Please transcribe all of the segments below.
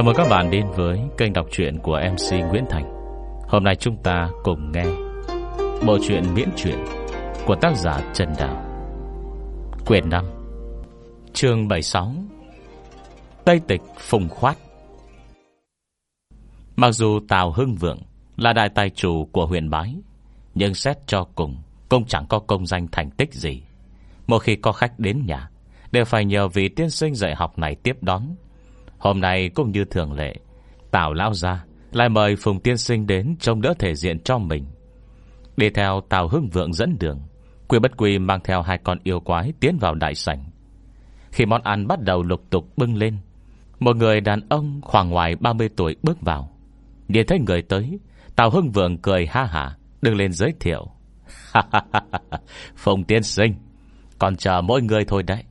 Chào mừng các bạn đến với kênh đọc truyện của MC Nguyễn Thành. Hôm nay chúng ta cùng nghe Bộ truyện miễn truyện Của tác giả Trần Đào Quyền 5 Chương 76 Tây tịch Phùng Khoát. Mặc dù Tào Hưng Vượng Là đại tài chủ của huyện Bái, Nhưng xét cho cùng Cũng chẳng có công danh thành tích gì. Một khi có khách đến nhà, Đều phải nhờ vị tiên sinh dạy học này tiếp đón. Hôm nay cũng như thường lệ, Tào lao ra Lại mời Phùng Tiên Sinh đến Trông đỡ thể diện cho mình. Đi theo Tào Hưng Vượng dẫn đường, Quy bất quy mang theo hai con yêu quái Tiến vào đại sảnh. Khi món ăn bắt đầu lục tục bưng lên, Một người đàn ông khoảng ngoài 30 tuổi bước vào. Nhìn thấy người tới, Tào Hưng Vượng cười ha hả, Đứng lên giới thiệu. Phùng Tiên Sinh, Còn chờ mỗi người thôi đấy,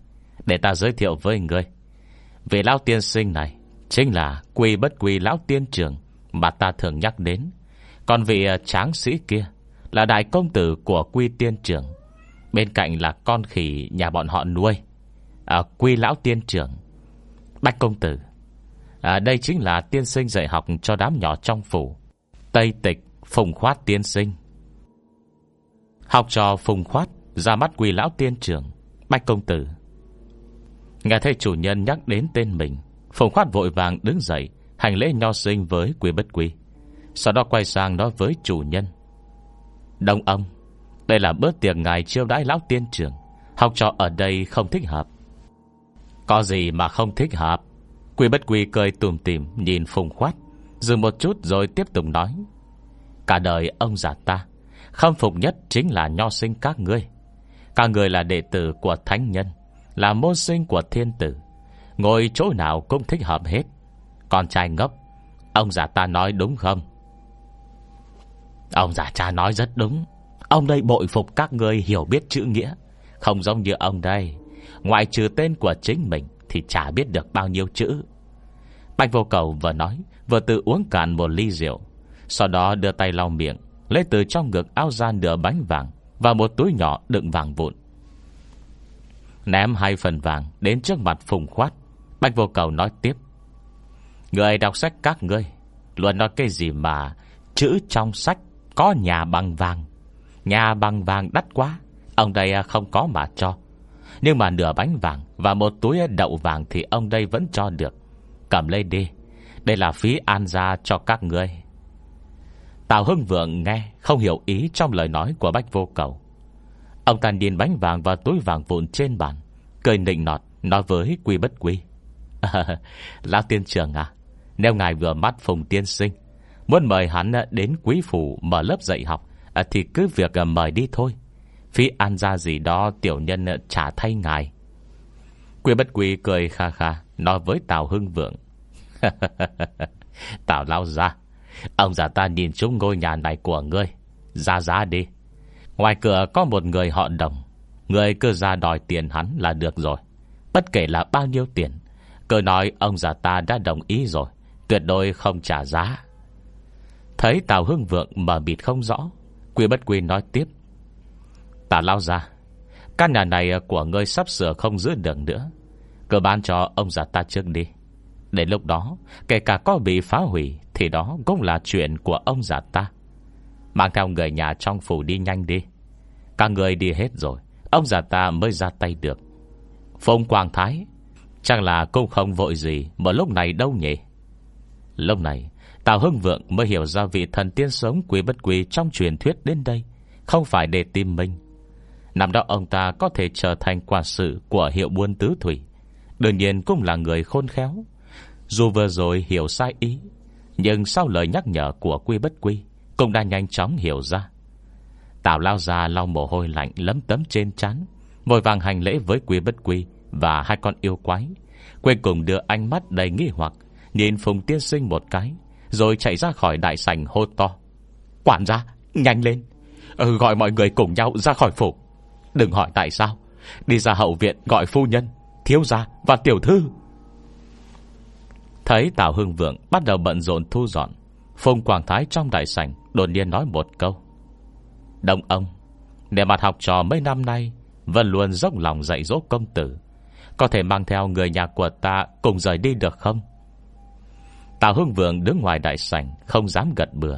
Để ta giới thiệu với người. Vì lão tiên sinh này Chính là quy bất quy lão tiên trưởng Mà ta thường nhắc đến. Còn vị ờ, tráng sĩ kia Là đại công tử của quy tiên trưởng Bên cạnh là con khỉ nhà bọn họ nuôi à, Quy lão tiên trưởng bạch công tử à, Đây chính là tiên sinh dạy học Cho đám nhỏ trong phủ Tây tịch Phùng khoát tiên sinh. Học trò Phùng khoát Ra mắt quy lão tiên trưởng bạch công tử Nghe thấy chủ nhân nhắc đến tên mình, Phùng khoát vội vàng đứng dậy, Hành lễ nho sinh với Quý bất Quý. Sau đó quay sang nói với chủ nhân. Đông ông, Đây là bữa tiệc ngài chiêu đãi lão tiên trưởng. Học trò ở đây không thích hợp. Có gì mà không thích hợp? Quý bất Quý cười tùm tìm Nhìn phùng khoát, Dừng một chút rồi tiếp tục nói. Cả đời ông già ta, Khâm phục nhất chính là nho sinh các ngươi. Các người là đệ tử của thánh nhân là môn sinh của thiên tử. Ngồi chỗ nào cũng thích hợp hết. Con trai ngốc, Ông già ta nói đúng không? Ông già cha nói rất đúng. Ông đây bội phục các người hiểu biết chữ nghĩa. Không giống như ông đây. Ngoại trừ tên của chính mình Thì chả biết được bao nhiêu chữ. Bạch vô cầu vừa nói, Vừa tự uống cạn một ly rượu. Sau đó đưa tay lau miệng, Lấy từ trong ngực áo ra nửa bánh vàng Và một túi nhỏ đựng vàng vụn. Ném hai phần vàng Đến trước mặt phùng khoát. Bạch vô cầu nói tiếp. Người đọc sách các ngươi, Luôn nói cái gì mà Chữ trong sách có nhà bằng vàng. Nhà bằng vàng đắt quá, Ông đây à, không có mà cho. Nhưng mà nửa bánh vàng Và một túi đậu vàng Thì ông đây vẫn cho được. Cầm lên đi, Đây là phí an gia cho các ngươi. Tào Hưng Vượng nghe, Không hiểu ý trong lời nói của Bách Vô Cầu. Ông ta điền bánh vàng và túi vàng vụn trên bàn Cười nịnh nọt Nói với quy bất quy. À, Lão tiên trưởng à Nếu ngài vừa mắt Phùng tiên sinh Muốn mời hắn đến quý phủ Mở lớp dạy học Thì cứ việc mời đi thôi. Phí ăn ra gì đó tiểu nhân trả thay ngài. Quy bất quy cười kha kha Nói với Tào Hưng Vượng. Tào lao ra Ông già ta nhìn chúng ngôi nhà này của ngươi Ra giá đi. Ngoài cửa có một người họ đồng. Người cứ ra đòi tiền hắn là được rồi. Bất kể là bao nhiêu tiền, Cứ nói ông già ta đã đồng ý rồi, Tuyệt đối không trả giá. Thấy Tào Hưng Vượng mở bịt không rõ, Quy bất quy nói tiếp. Tà lao ra, Căn nhà này của ngươi sắp sửa không giữ được nữa. Cứ bán cho ông già ta trước đi. Đến lúc đó, Kể cả có bị phá hủy Thì đó cũng là chuyện của ông già ta. Mang theo người nhà trong phủ đi nhanh đi. Cả người đi hết rồi, Ông già ta mới ra tay được. Phong Quang Thái, Chắc là cũng không vội gì Mà lúc này đâu nhỉ? Lúc này, Tào Hưng Vượng mới hiểu ra vị thần tiên sống quý bất quý Trong truyền thuyết đến đây, Không phải để tìm mình. Năm đó ông ta có thể trở thành quản sự Của hiệu buôn tứ thủy, Đương nhiên cũng là người khôn khéo. Dù vừa rồi hiểu sai ý, Nhưng sau lời nhắc nhở của quy bất quy cũng đã nhanh chóng hiểu ra. Tào lao ra lau mồ hôi lạnh lấm tấm trên chán, Vội vàng hành lễ với quy bất quy Và hai con yêu quái. Cuối cùng đưa ánh mắt đầy nghi hoặc Nhìn Phùng Tiên Sinh một cái Rồi chạy ra khỏi đại sảnh hô to. Quản gia, nhanh lên. Ừ, Gọi mọi người cùng nhau ra khỏi phủ. Đừng hỏi tại sao. Đi ra hậu viện gọi phu nhân Thiếu gia và tiểu thư. Thấy Tào Hưng Vượng bắt đầu bận rộn thu dọn Phùng Quảng Thái trong đại sảnh Đột nhiên nói một câu. Đông ông Để mặt học trò mấy năm nay Vẫn luôn dốc lòng dạy dỗ công tử. Có thể mang theo người nhà của ta Cùng rời đi được không? Tào Hưng Vượng đứng ngoài đại sảnh, Không dám gật bừa.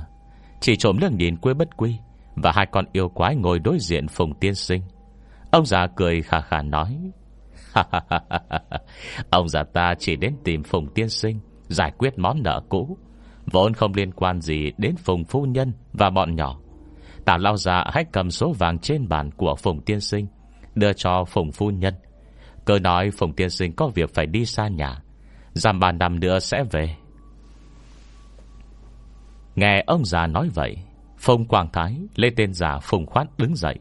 Chỉ trộm lương nhìn quê bất quy Và hai con yêu quái ngồi đối diện Phùng Tiên Sinh. Ông già cười khà khà nói Ông già ta chỉ đến tìm Phùng Tiên Sinh Giải quyết món nợ cũ. Vốn không liên quan gì đến Phùng Phu Nhân Và bọn nhỏ. Tả lao già hãy cầm số vàng trên bàn Của Phùng Tiên Sinh, Đưa cho Phùng Phu Nhân. Cơ nói Phùng Tiên Sinh có việc phải đi xa nhà Giảm bàn năm nữa sẽ về. Nghe ông già nói vậy, Phùng Quảng Thái, Lê tên giả Phùng Khoát đứng dậy,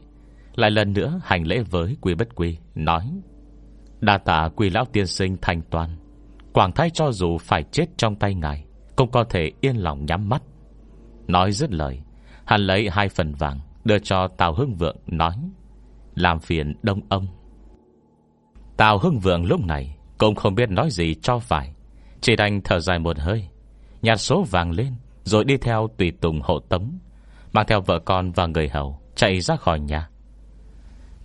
Lại lần nữa hành lễ với Quy Bất Quy, Nói, Đa tạ Quy Lão Tiên Sinh thành toàn. Quảng Thái cho dù phải chết trong tay ngài cũng có thể yên lòng nhắm mắt. Nói dứt lời, Hắn lấy hai phần vàng, Đưa cho Tào Hưng Vượng, nói, Làm phiền đông ông. Tào Hưng Vượng lúc này Cũng không biết nói gì cho phải, Chỉ đành thở dài một hơi, Nhặt số vàng lên, Rồi đi theo tùy tùng hộ tống, Mang theo vợ con và người hầu Chạy ra khỏi nhà.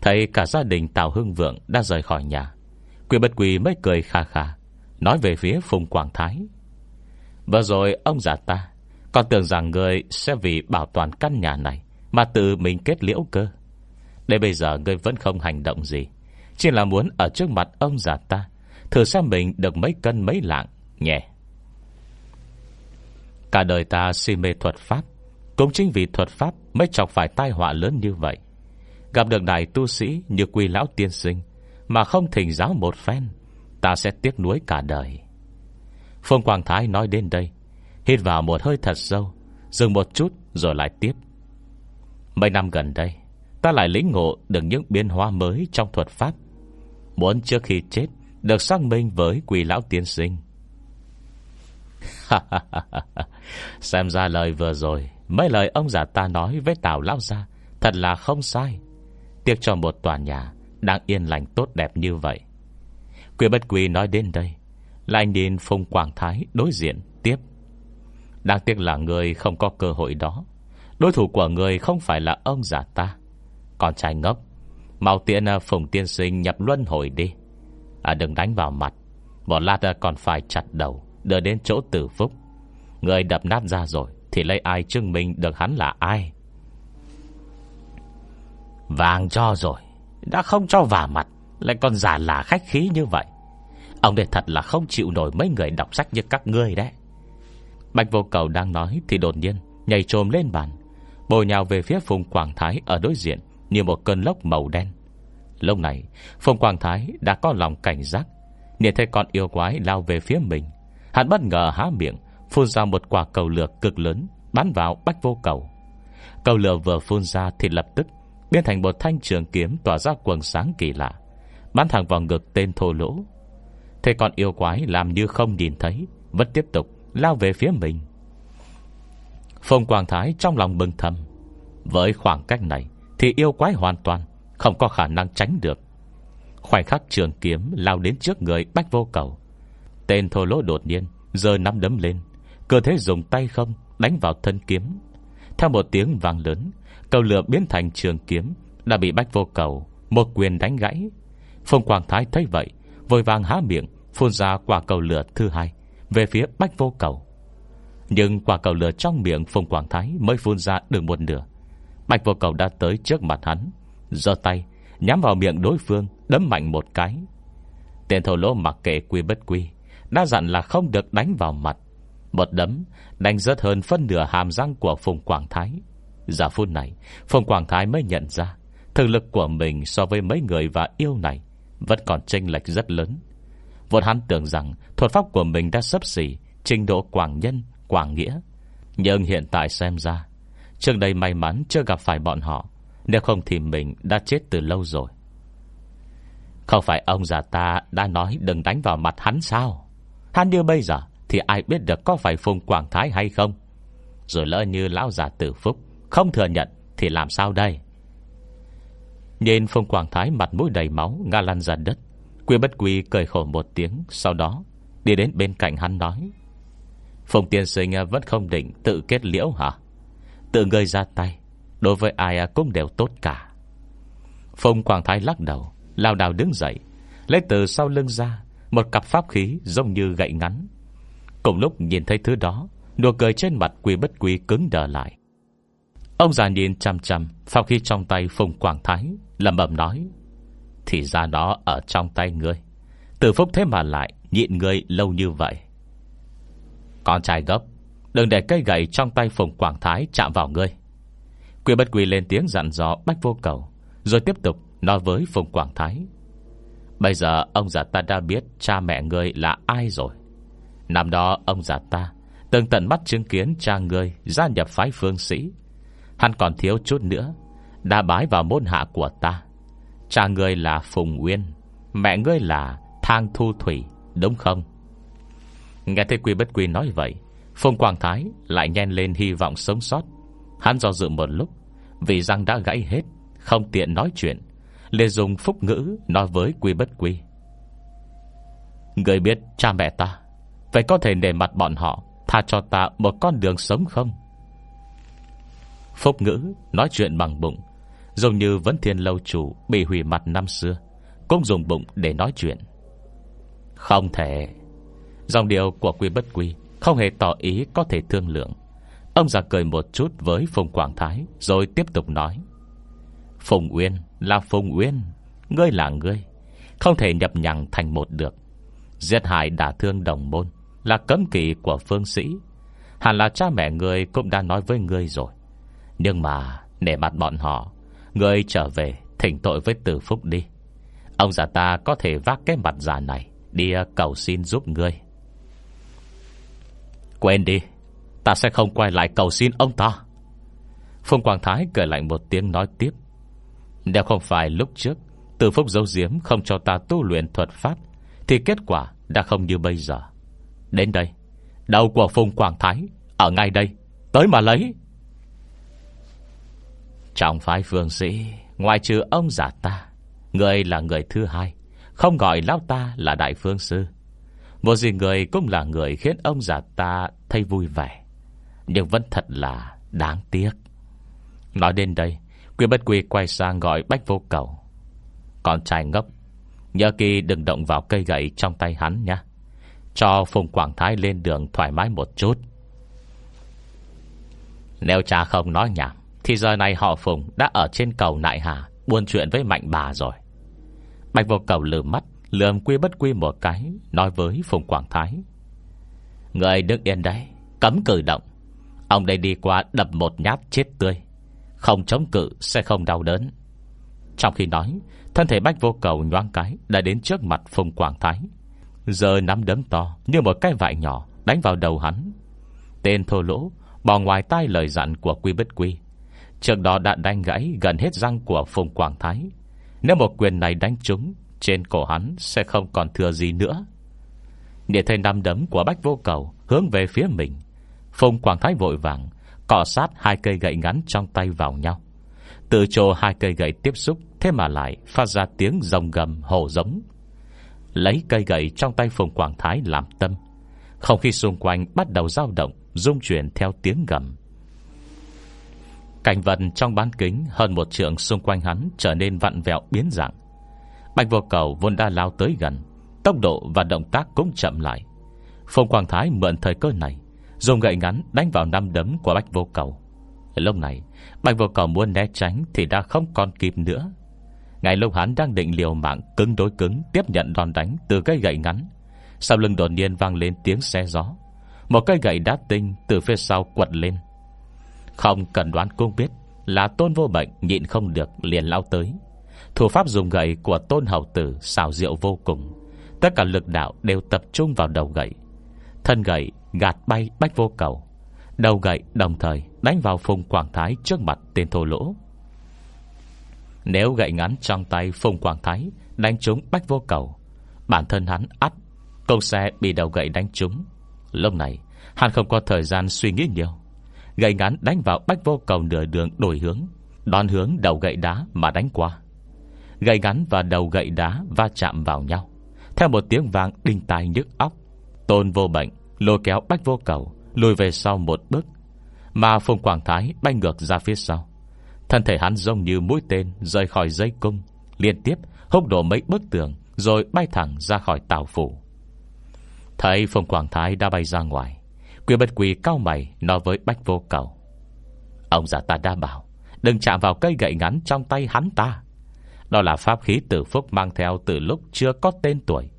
Thấy cả gia đình Tào Hưng Vượng Đã rời khỏi nhà Quyền bất quỳ mới cười kha kha, Nói về phía Phùng Quảng Thái Vừa rồi ông già ta, Còn tưởng rằng người sẽ vì bảo toàn căn nhà này Mà tự mình kết liễu cơ. Để bây giờ người vẫn không hành động gì, Chỉ là muốn ở trước mặt ông già ta, Thử xem mình được mấy cân mấy lạng, Nhẹ. Cả đời ta si mê thuật pháp, Cũng chính vì thuật pháp Mới chọc phải tai họa lớn như vậy. Gặp được đại tu sĩ như quy lão tiên sinh Mà không thỉnh giáo một phen, Ta sẽ tiếc nuối cả đời. Phương Quang Thái nói đến đây, Hít vào một hơi thật sâu, Dừng một chút rồi lại tiếp. Mấy năm gần đây, Ta lại lĩnh ngộ được những biến hóa mới Trong thuật pháp. Muốn trước khi chết Được xác minh với quỷ lão tiên sinh. Xem ra lời vừa rồi, Mấy lời ông già ta nói với Tào Lão Gia Thật là không sai. Tiếc cho một tòa nhà Đang yên lành tốt đẹp như vậy. Quy bất quy nói đến đây lại nhìn Phùng Quảng Thái đối diện, tiếp. Đáng tiếc là người không có cơ hội đó. Đối thủ của người không phải là ông già ta. Còn trai ngốc, Mau tiện à, Phùng tiên sinh nhập luân hồi đi. À đừng đánh vào mặt. Một lát à, còn phải chặt đầu, Đưa đến chỗ tử phúc. Người đập nát ra rồi, Thì lấy ai chứng minh được hắn là ai? Vàng cho rồi, Đã không cho vả mặt, Lại còn giả là khách khí như vậy. Ông đây thật là không chịu nổi Mấy người đọc sách như các ngươi đấy. Bạch vô cầu đang nói Thì đột nhiên nhảy trồm lên bàn, Bồi nhào về phía Phùng Quảng Thái ở đối diện Như một cơn lốc màu đen. Lúc này, Phùng Quảng Thái đã có lòng cảnh giác, Nhìn thấy con yêu quái lao về phía mình. Hắn bất ngờ há miệng, Phun ra một quả cầu lửa cực lớn, Bắn vào bách vô cầu. Cầu lửa vừa phun ra thì lập tức Biến thành một thanh trường kiếm tỏa ra quần sáng kỳ lạ, Bắn thẳng vào ngực tên thô lỗ. Thế còn yêu quái làm như không nhìn thấy, Vẫn tiếp tục lao về phía mình. Phong Quang Thái trong lòng bừng thầm, Với khoảng cách này Thì yêu quái hoàn toàn Không có khả năng tránh được. Khoảnh khắc trường kiếm lao đến trước người Bách vô cầu, Tên thô lỗ đột nhiên Giờ nắm đấm lên, Cơ thế dùng tay không đánh vào thân kiếm. Theo một tiếng vang lớn, Cầu lửa biến thành trường kiếm Đã bị bách vô cầu Một quyền đánh gãy. Phong Quang Thái thấy vậy, Vội vàng há miệng Phun ra quả cầu lửa thứ hai, Về phía bách vô cầu. Nhưng quả cầu lửa trong miệng phùng quảng Thái Mới phun ra được một nửa. Bạch vô cầu đã tới trước mặt hắn, giơ tay, Nhắm vào miệng đối phương, Đấm mạnh một cái. Tên thổ lỗ mặc kệ quy bất quy, Đã dặn là không được đánh vào mặt. Một đấm, đánh rớt hơn phân nửa hàm răng của Phùng Quảng Thái. Giả phút này, Phùng Quảng Thái mới nhận ra, Thực lực của mình so với mấy người và yêu này Vẫn còn chênh lệch rất lớn. Vốn hắn tưởng rằng Thuật pháp của mình đã sấp xỉ Trình độ quảng nhân, quảng nghĩa. Nhưng hiện tại xem ra Trước đây may mắn chưa gặp phải bọn họ Nếu không thì mình đã chết từ lâu rồi. Không phải ông già ta đã nói đừng đánh vào mặt hắn sao? Hắn như bây giờ Thì ai biết được có phải Phùng Quảng Thái hay không? Rồi lỡ như lão già tử phúc Không thừa nhận Thì làm sao đây? Nhìn Phùng Quảng Thái mặt mũi đầy máu Ngã lăn ra đất. Quy bất quy cười khổ một tiếng, Sau đó đi đến bên cạnh hắn nói, Phùng tiên sinh vẫn không định Tự kết liễu hả? Tự người ra tay, Đối với ai cũng đều tốt cả. Phùng Quảng Thái lắc đầu, Lao đào đứng dậy, Lấy từ sau lưng ra Một cặp pháp khí giống như gậy ngắn. Cùng lúc nhìn thấy thứ đó, Nụ cười trên mặt quy bất quy cứng đờ lại. Ông già nhìn chăm chăm Sau khi trong tay Phùng Quảng Thái lầm bầm nói thì ra nó ở trong tay ngươi. Từ phúc thế mà lại Nhịn ngươi lâu như vậy. Con trai gốc Đừng để cây gậy trong tay Phùng Quảng Thái chạm vào ngươi. Quy bất quy lên tiếng dặn dò bách vô cầu, Rồi tiếp tục nói với Phùng Quảng Thái. Bây giờ ông già ta đã biết Cha mẹ ngươi là ai rồi. Năm đó ông già ta Từng tận mắt chứng kiến cha ngươi Gia nhập phái phương sĩ. Hắn còn thiếu chút nữa, Đã bái vào môn hạ của ta. Cha ngươi là Phùng Nguyên, Mẹ ngươi là Thang Thu Thủy, Đúng không? Nghe thấy Quy Bất Quy nói vậy, Phùng Quang Thái lại nhen lên hy vọng sống sót. Hắn do dự một lúc, Vì răng đã gãy hết, Không tiện nói chuyện, liền dùng phúc ngữ nói với Quy Bất Quy. Người biết cha mẹ ta, Vậy có thể để mặt bọn họ Tha cho ta một con đường sống không? Phúc ngữ Nói chuyện bằng bụng Giống như vấn thiên lâu chủ Bị hủy mặt năm xưa, Cũng dùng bụng để nói chuyện. Không thể. Dòng điều của quy bất quy Không hề tỏ ý có thể thương lượng. Ông già cười một chút với Phùng Quảng Thái, Rồi tiếp tục nói. Phùng Uyên là Phùng Uyên, Ngươi là ngươi, Không thể nhập nhằng thành một được. Giết hại đả thương đồng môn Là cấm kỵ của phương sĩ. Hẳn là cha mẹ ngươi cũng đã nói với ngươi rồi. Nhưng mà Để mặt bọn họ Ngươi trở về, thỉnh tội với tử phúc đi. Ông già ta có thể vác cái mặt già này, Đi ờ, cầu xin giúp ngươi. Quên đi, Ta sẽ không quay lại cầu xin ông ta. Phương Quang Thái cười lạnh một tiếng nói tiếp. Nếu không phải lúc trước, Từ phúc dấu diếm không cho ta tu luyện thuật pháp, Thì kết quả đã không như bây giờ. Đến đây, Đầu của Phùng Quang Thái, Ở ngay đây, Tới mà lấy. Trong phái phương sĩ, Ngoài trừ ông giả ta, Người là người thứ hai, Không gọi lão ta là đại phương sư. Một gì người cũng là người khiến ông giả ta thấy vui vẻ, Nhưng vẫn thật là đáng tiếc. Nói đến đây Quyên bất quy quay sang gọi bách vô cầu. Con trai ngốc, Nhớ kỳ đừng động vào cây gậy trong tay hắn nhé. Cho Phùng Quảng Thái lên đường thoải mái một chút. Nếu cha không nói nhảm thì giờ này họ Phùng đã ở trên cầu Nại Hà, Buôn chuyện với mạnh bà rồi. Bạch vô cầu lừa mắt, Lườm quy bất quy một cái, Nói với Phùng Quảng Thái. Người đứng yên đấy, Cấm cử động. Ông đây đi qua đập một nhát chết tươi. Không chống cự sẽ không đau đớn. Trong khi nói, Thân thể bách vô cầu nhoang cái Đã đến trước mặt Phùng Quảng Thái. Giờ nắm đấm to như một cái vại nhỏ Đánh vào đầu hắn. Tên thô lỗ bỏ ngoài tai lời dặn của Quy Bất Quy. Trường đó đã đánh gãy gần hết răng của Phùng Quảng Thái. Nếu một quyền này đánh trúng, Trên cổ hắn sẽ không còn thừa gì nữa. Để thấy năm đấm của Bách Vô Cầu Hướng về phía mình. Phùng Quảng Thái vội vàng, Cọ sát hai cây gậy ngắn trong tay vào nhau. Từ chỗ hai cây gậy tiếp xúc, Thế mà lại phát ra tiếng rồng gầm hồ giống. Lấy cây gậy trong tay Phùng Quảng Thái làm tâm. Không khí xung quanh bắt đầu dao động Dung chuyển theo tiếng gầm. Cảnh vật trong bán kính Hơn một trượng xung quanh hắn Trở nên vặn vẹo biến dạng. Bạch vô cầu vốn đã lao tới gần, Tốc độ và động tác cũng chậm lại. Phùng Quang Thái mượn thời cơ này, Dùng gậy ngắn đánh vào năm đấm của Bạch vô cầu. Lúc này, Bạch vô cầu muốn né tránh Thì đã không còn kịp nữa. Ngày lúc hắn đang định liều mạng cứng đối cứng Tiếp nhận đòn đánh từ cây gậy ngắn, Sau lưng đột nhiên vang lên tiếng xe gió. Một cây gậy đá tinh từ phía sau quật lên. Không cần đoán cũng biết Là tôn vô bệnh nhịn không được liền lao tới. Thủ pháp dùng gậy của tôn hậu tử xào rượu vô cùng. Tất cả lực đạo đều tập trung vào đầu gậy. Thân gậy gạt bay bách vô cầu. Đầu gậy đồng thời đánh vào Phùng Quảng Thái trước mặt tên thô lỗ. Nếu gậy ngắn trong tay Phùng Quảng Thái Đánh trúng bách vô cầu, Bản thân hắn ắt Công xe bị đầu gậy đánh trúng. Lúc này, hắn không có thời gian suy nghĩ nhiều. Gậy ngắn đánh vào bách vô cầu nửa đường đổi hướng. Đón hướng đầu gậy đá mà đánh qua. Gậy ngắn và đầu gậy đá va chạm vào nhau. Theo một tiếng vang, đinh tai nhức óc. Tôn vô bệnh, Lôi kéo bách vô cầu, Lùi về sau một bước. Mà Phùng Quảng Thái bay ngược ra phía sau. Thân thể hắn giống như mũi tên Rời khỏi dây cung. Liên tiếp, húc đổ mấy bức tường, Rồi bay thẳng ra khỏi tàu phủ. Thấy Phùng Quảng Thái đã bay ra ngoài Quy bất quỳ cao mày nói với Bách Vô Cầu. Ông già ta đã bảo, Đừng chạm vào cây gậy ngắn trong tay hắn ta. Đó là pháp khí tử phúc mang theo từ lúc chưa có tên tuổi.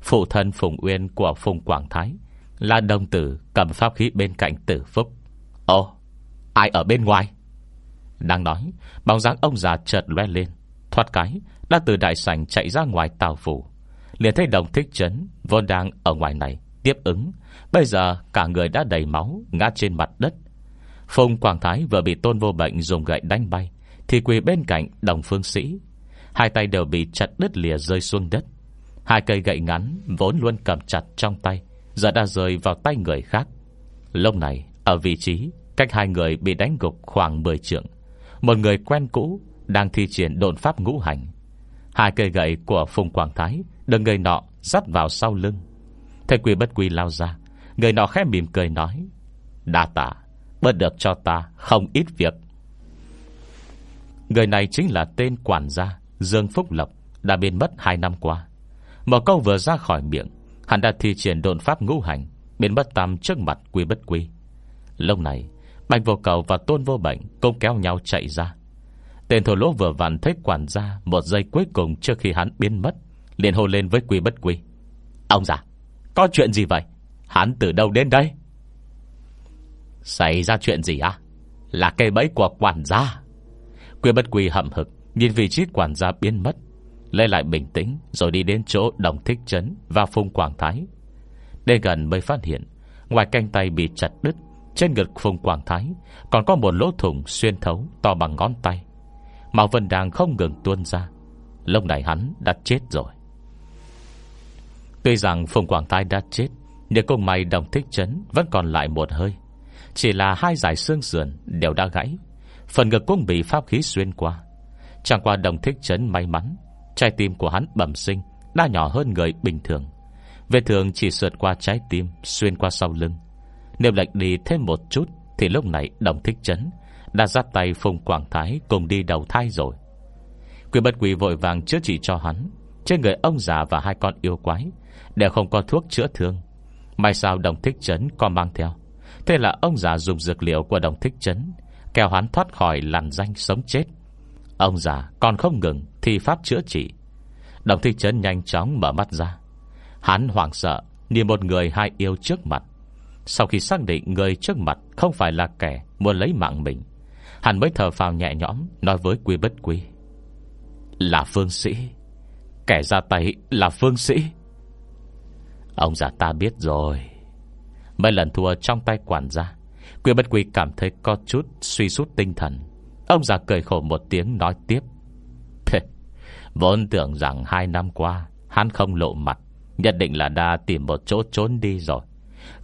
Phụ thân Phùng Uyên của Phùng Quảng Thái Là đồng tử cầm pháp khí bên cạnh tử phúc. Ồ, Ai ở bên ngoài? Đang nói, Bóng dáng ông già chợt loe lên. Thoát cái, Đã từ đại sảnh chạy ra ngoài tàu phủ. Liền thấy đồng thích trấn Vốn đang ở ngoài này Tiếp ứng Bây giờ cả người đã đầy máu, Ngã trên mặt đất. Phùng Quảng Thái vừa bị tôn vô bệnh dùng gậy đánh bay, Thì quỳ bên cạnh đồng phương sĩ. Hai tay đều bị chặt đứt lìa rơi xuống đất. Hai cây gậy ngắn Vốn luôn cầm chặt trong tay, Giờ đã rơi vào tay người khác. Lúc này, ở vị trí Cách hai người bị đánh gục khoảng 10 trượng, Một người quen cũ Đang thi triển độn pháp ngũ hành. Hai cây gậy của Phùng Quảng Thái Được người nọ dắt vào sau lưng. Thầy quỳ bất quỳ lao ra Người nọ khẽ mỉm cười nói, Đa tạ, Bớt được cho ta không ít việc. Người này chính là tên quản gia Dương Phúc Lộc, Đã biến mất 2 năm qua. Một câu vừa ra khỏi miệng, Hắn đã thi triển độn pháp ngũ hành, Biến mất tam trước mặt quy bất quy. Lúc này, Bạch vô cầu và tôn vô bệnh Cũng kéo nhau chạy ra. Tên thổ lỗ vừa vặn thấy quản gia Một giây cuối cùng trước khi hắn biến mất, liền hô lên với quy bất quy. Ông già, Có chuyện gì vậy? Hắn từ đâu đến đây? Xảy ra chuyện gì à Là cây bẫy của quản gia. Quy bất quy hậm hực, Nhìn vị trí quản gia biến mất Lê lại bình tĩnh, Rồi đi đến chỗ đồng thích trấn Và phung quảng thái. Đến gần mới phát hiện, Ngoài canh tay bị chặt đứt, Trên ngực phung quảng thái Còn có một lỗ thủng xuyên thấu To bằng ngón tay. Màu vân đang không ngừng tuôn ra. Lúc này hắn đã chết rồi. Tuy rằng phung quảng thái đã chết nếu cùng mày đồng thích chấn Vẫn còn lại một hơi. Chỉ là hai giải xương sườn đều đã gãy. Phần ngực cũng bị pháp khí xuyên qua. Chẳng qua đồng thích chấn may mắn, Trái tim của hắn bẩm sinh Đã nhỏ hơn người bình thường. Về thường chỉ sượt qua trái tim, Xuyên qua sau lưng. Nếu lệch đi thêm một chút, Thì lúc này đồng thích chấn Đã giáp tay Phùng Quảng Thái Cùng đi đầu thai rồi. Quỷ bất quỷ vội vàng chữa trị cho hắn. Trên người ông già và hai con yêu quái Đều không có thuốc chữa thương. May sao đồng thích trấn còn mang theo? Thế là ông già dùng dược liệu của đồng thích trấn Kéo hắn thoát khỏi làn danh sống chết. Ông già còn không ngừng Thi pháp chữa trị. Đồng thích trấn nhanh chóng mở mắt ra. Hắn hoảng sợ Nhìn một người hai yêu trước mặt. Sau khi xác định người trước mặt Không phải là kẻ muốn lấy mạng mình, Hắn mới thở phào nhẹ nhõm, Nói với quy bất quy. Là phương sĩ. Kẻ ra tay là phương sĩ. Ông già ta biết rồi. Mấy lần thua trong tay quản gia, Quy bất quy cảm thấy có chút Suy sút tinh thần. Ông già cười khổ một tiếng nói tiếp. Vốn tưởng rằng hai năm qua, Hắn không lộ mặt, Nhất định là đã tìm một chỗ trốn đi rồi.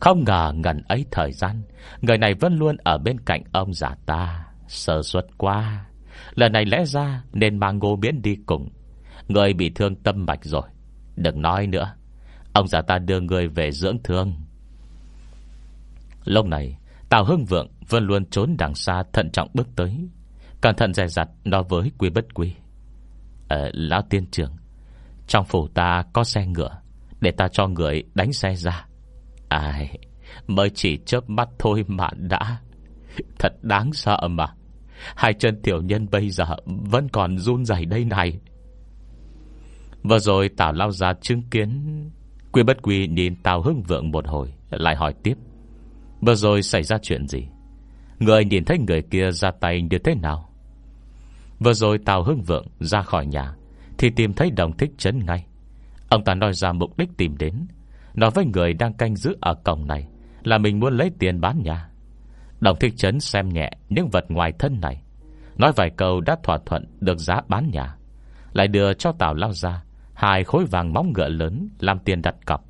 Không ngờ ngần ấy thời gian, Người này vẫn luôn ở bên cạnh ông già ta. Sơ suất quá. Lần này lẽ ra nên mang ngô miễn đi cùng. Người bị thương tâm mạch rồi. Đừng nói nữa. Ông già ta đưa người về dưỡng thương. Lúc này, Tào Hưng Vượng vẫn luôn trốn đằng xa, Thận trọng bước tới. Cẩn thận dè dặt nói với quý bất quý Ờ lão tiên trưởng, Trong phủ ta có xe ngựa, Để ta cho người đánh xe ra. Ai, Mới chỉ chớp mắt thôi mà đã. Thật đáng sợ mà. Hai chân tiểu nhân bây giờ Vẫn còn run rẩy đây này. Vừa rồi Tào lao ra chứng kiến Quy bất quy nhìn Tào Hưng Vượng một hồi, Lại hỏi tiếp. Vừa rồi xảy ra chuyện gì? Người nhìn thấy người kia ra tay như thế nào? Vừa rồi Tào Hưng Vượng ra khỏi nhà, Thì tìm thấy đồng thích trấn ngay. Ông ta nói ra mục đích tìm đến. Nói với người đang canh giữ ở cổng này Là mình muốn lấy tiền bán nhà. Đồng thích trấn xem nhẹ Những vật ngoài thân này. Nói vài câu đã thỏa thuận được giá bán nhà. Lại đưa cho Tào lao ra Hai khối vàng móng ngựa lớn Làm tiền đặt cọc.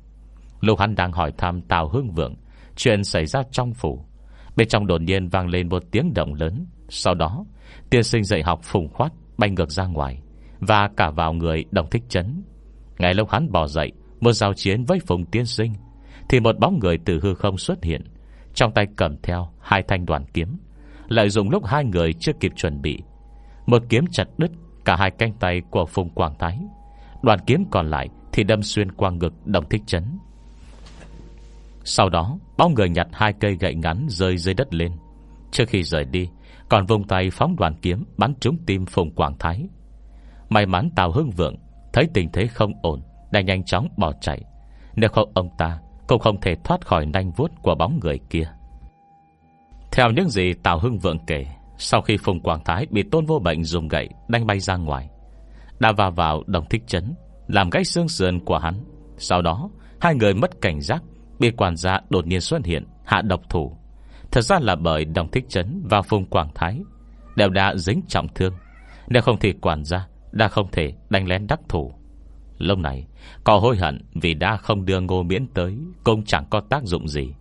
Lúc hắn đang hỏi thăm Tào Hưng Vượng, Chuyện xảy ra trong phủ. Bên trong đột nhiên vang lên một tiếng động lớn. Sau đó Tiên sinh dạy học phùng khoát, Bay ngược ra ngoài, Và cả vào người đồng thích chấn. Ngay lúc hắn bỏ dậy, Một giao chiến với phùng tiên sinh, Thì một bóng người từ hư không xuất hiện. Trong tay cầm theo hai thanh đoàn kiếm, Lợi dụng lúc hai người chưa kịp chuẩn bị. Một kiếm chặt đứt Cả hai canh tay của phùng quảng thái. Đoàn kiếm còn lại Thì đâm xuyên qua ngực đồng thích chấn. Sau đó Bóng người nhặt hai cây gậy ngắn rơi dưới đất lên. Trước khi rời đi, Còn vùng tay phóng đoàn kiếm Bắn trúng tim Phùng Quảng Thái. May mắn Tào Hưng Vượng Thấy tình thế không ổn, Đã nhanh chóng bỏ chạy. Nếu không ông ta Cũng không thể thoát khỏi nanh vuốt của bóng người kia. Theo những gì Tào Hưng Vượng kể, Sau khi Phùng Quảng Thái bị tôn vô bệnh dùng gậy Đánh bay ra ngoài đã vào vào đồng thích chấn, Làm gãy xương sườn của hắn. Sau đó, hai người mất cảnh giác Bị quản gia đột nhiên xuất hiện, Hạ độc thủ. Thật ra là bởi đồng thích chấn và Phùng Quảng Thái, Đều đã dính trọng thương. Nếu không thì quản gia Đã không thể đánh lén đắc thủ. Lâu này, có hối hận Vì đã không đưa ngô miễn tới, Cũng chẳng có tác dụng gì.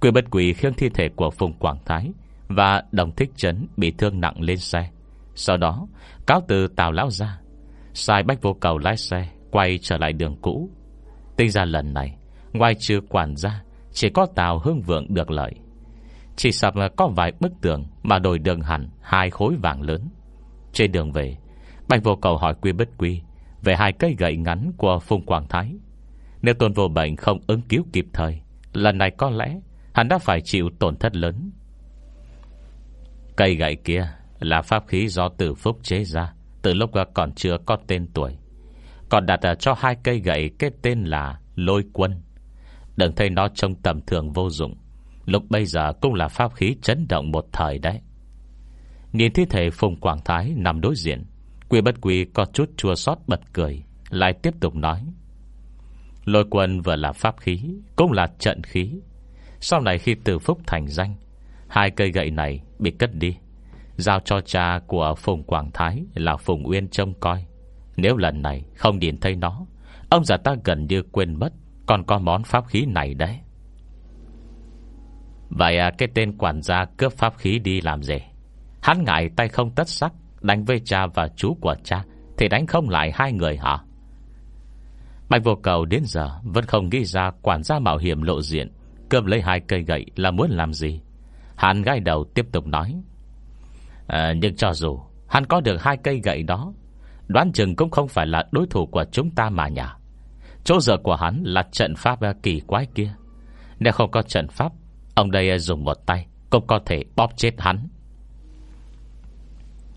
Quỷ bất quỷ khiêng thi thể của Phùng Quảng Thái Và đồng thích chấn Bị thương nặng lên xe. Sau đó, cáo từ Tào Lão ra Sai bách vô cầu lái xe, Quay trở lại đường cũ. Tinh ra lần này, Ngoài trừ quản gia, Chỉ có tàu Hương Vượng được lợi. Chỉ sập có vài bức tường Mà đổi đường hẳn hai khối vàng lớn. Trên đường về Bạch vô cầu hỏi quy bất quy Về hai cây gậy ngắn của Phùng Quảng Thái. Nếu tôn vô bệnh không ứng cứu kịp thời, Lần này có lẽ Hắn đã phải chịu tổn thất lớn. Cây gậy kia Là pháp khí do tử phúc chế ra từ lúc còn chưa có tên tuổi. Còn đặt cho hai cây gậy Cái tên là lôi quân. Đừng thấy nó trông tầm thường vô dụng. Lúc bây giờ cũng là pháp khí chấn động một thời đấy. Nhìn thi thể Phùng Quảng Thái nằm đối diện, Quy bất quy có chút chua xót bật cười, Lại tiếp tục nói. Lôi quân vừa là pháp khí, Cũng là trận khí. Sau này khi từ phúc thành danh, Hai cây gậy này bị cất đi. Giao cho cha của Phùng Quảng Thái Là Phùng Uyên trông coi. Nếu lần này không nhìn thấy nó Ông già ta gần như quên mất Còn có món pháp khí này đấy. Vậy à, cái tên quản gia cướp pháp khí đi làm gì? Hắn ngại tay không tất sắc Đánh với cha và chú của cha Thì đánh không lại hai người hả? Bạch vô cầu đến giờ Vẫn không nghĩ ra quản gia mạo hiểm lộ diện Cướp lấy hai cây gậy là muốn làm gì. Hắn gai đầu tiếp tục nói à, Nhưng cho dù Hắn có được hai cây gậy đó Đoán chừng cũng không phải là đối thủ của chúng ta mà nhỉ. Chỗ giờ của hắn là trận pháp ờ, kỳ quái kia. Nếu không có trận pháp Ông đây ờ, dùng một tay Cũng có thể bóp chết hắn.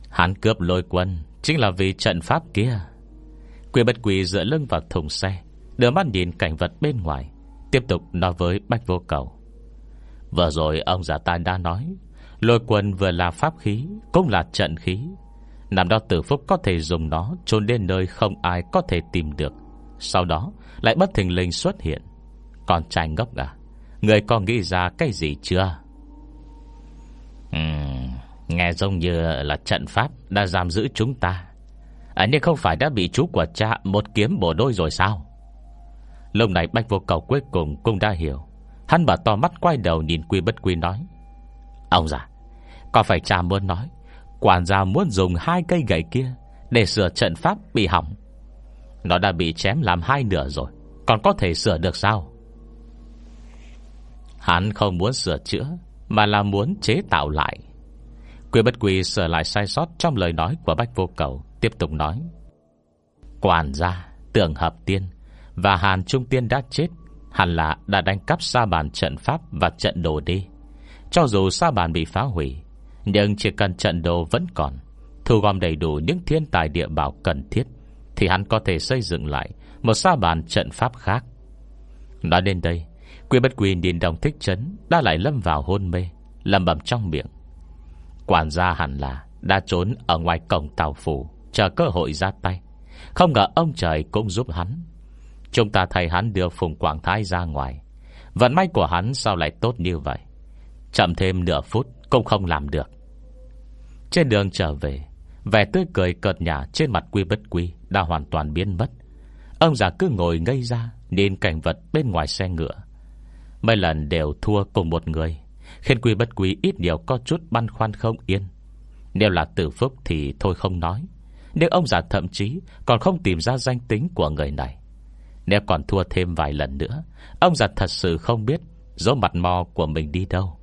Hắn cướp lôi quân Chính là vì trận pháp kia. Quỷ bất quỷ dựa lưng vào thùng xe Đưa mắt nhìn cảnh vật bên ngoài Tiếp tục nói với Bách Vô Cầu. Vừa rồi ông giả ta đã nói Lôi quân vừa là pháp khí Cũng là trận khí. Nằm đó tử phúc có thể dùng nó Trốn đến nơi không ai có thể tìm được. Sau đó lại bất thình linh xuất hiện. Còn trai ngốc à Người có nghĩ ra cái gì chưa? Uhm, Nghe giống như là trận pháp Đã giam giữ chúng ta. À, Nhưng không phải đã bị chú của cha Một kiếm bổ đôi rồi sao? Lúc này Bách Vô Cầu cuối cùng cũng đã hiểu. Hắn bà to mắt quay đầu nhìn Quy Bất Quy nói Ông già Có phải cha muốn nói Quản gia muốn dùng hai cây gậy kia Để sửa trận pháp bị hỏng? Nó đã bị chém làm hai nửa rồi Còn có thể sửa được sao? Hắn không muốn sửa chữa Mà là muốn chế tạo lại. Quy bất quy sửa lại sai sót Trong lời nói của Bách Vô Cầu Tiếp tục nói Quản gia, tưởng hợp tiên Và Hàn Trung Tiên đã chết Hẳn là đã đánh cắp xa bàn trận pháp Và trận đồ đi. Cho dù sa bàn bị phá hủy, Nhưng chỉ cần trận đồ vẫn còn, Thu gom đầy đủ những thiên tài địa bảo cần thiết, Thì hắn có thể xây dựng lại Một sa bàn trận pháp khác. Nói đến đây, Quy bất quy nhìn đồng thích chấn Đã lại lâm vào hôn mê Lầm bầm trong miệng. Quản gia hẳn là Đã trốn ở ngoài cổng tàu phủ, Chờ cơ hội ra tay. Không ngờ ông trời cũng giúp hắn. Chúng ta thấy hắn đưa Phùng Quảng Thái ra ngoài. Vận may của hắn sao lại tốt như vậy? Chậm thêm nửa phút Cũng không làm được. Trên đường trở về, Vẻ tươi cười cợt nhả trên mặt quy bất quy Đã hoàn toàn biến mất. Ông già cứ ngồi ngây ra, Nhìn cảnh vật bên ngoài xe ngựa. Mấy lần đều thua cùng một người, Khiến quy bất quý ít nhiều có chút băn khoăn không yên. Nếu là tử phúc thì thôi không nói nếu ông già thậm chí Còn không tìm ra danh tính của người này. Nếu còn thua thêm vài lần nữa, Ông già thật sự không biết Dấu mặt mò của mình đi đâu.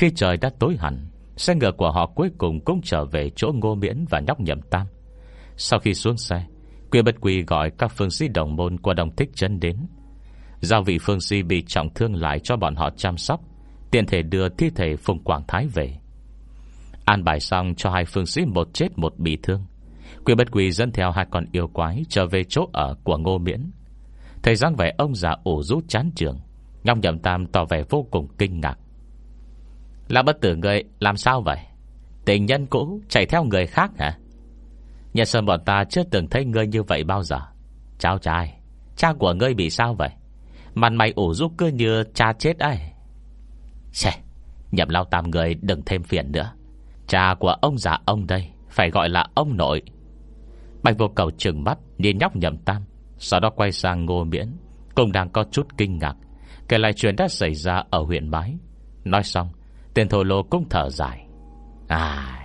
Khi trời đã tối hẳn, Xe ngựa của họ cuối cùng cũng trở về chỗ ngô miễn và nhóc nhậm tam. Sau khi xuống xe, Quy bất quy gọi các phương sĩ đồng môn của đồng thích chân đến. Giao vị phương sĩ bị trọng thương lại cho bọn họ chăm sóc, Tiện thể đưa thi thể Phùng Quảng Thái về. An bài xong cho hai phương sĩ một chết một bị thương, Quy bất quỳ dẫn theo hai con yêu quái Trở về chỗ ở của Ngô Miễn. Thầy dáng vẻ ông già ủ rút chán trường Ngọc nhậm tam tỏ vẻ vô cùng kinh ngạc. Là bất tử người làm sao vậy? Tình nhân cũ chạy theo người khác hả? Nhà sơn bọn ta chưa từng thấy ngươi như vậy bao giờ. Cháu trai, Cha của ngươi bị sao vậy? Mặt mày ủ giúp cứ như cha chết ấy. Xe Nhậm lao tam người đừng thêm phiền nữa. Cha của ông già ông đây, Phải gọi là ông nội. Bạch vô cầu trừng mắt, Nhìn nhóc nhậm tam, Sau đó quay sang ngô miễn, Cũng đang có chút kinh ngạc. Kể lại chuyện đã xảy ra ở huyện Bái. Nói xong Tiền thổ lô cũng thở dài. À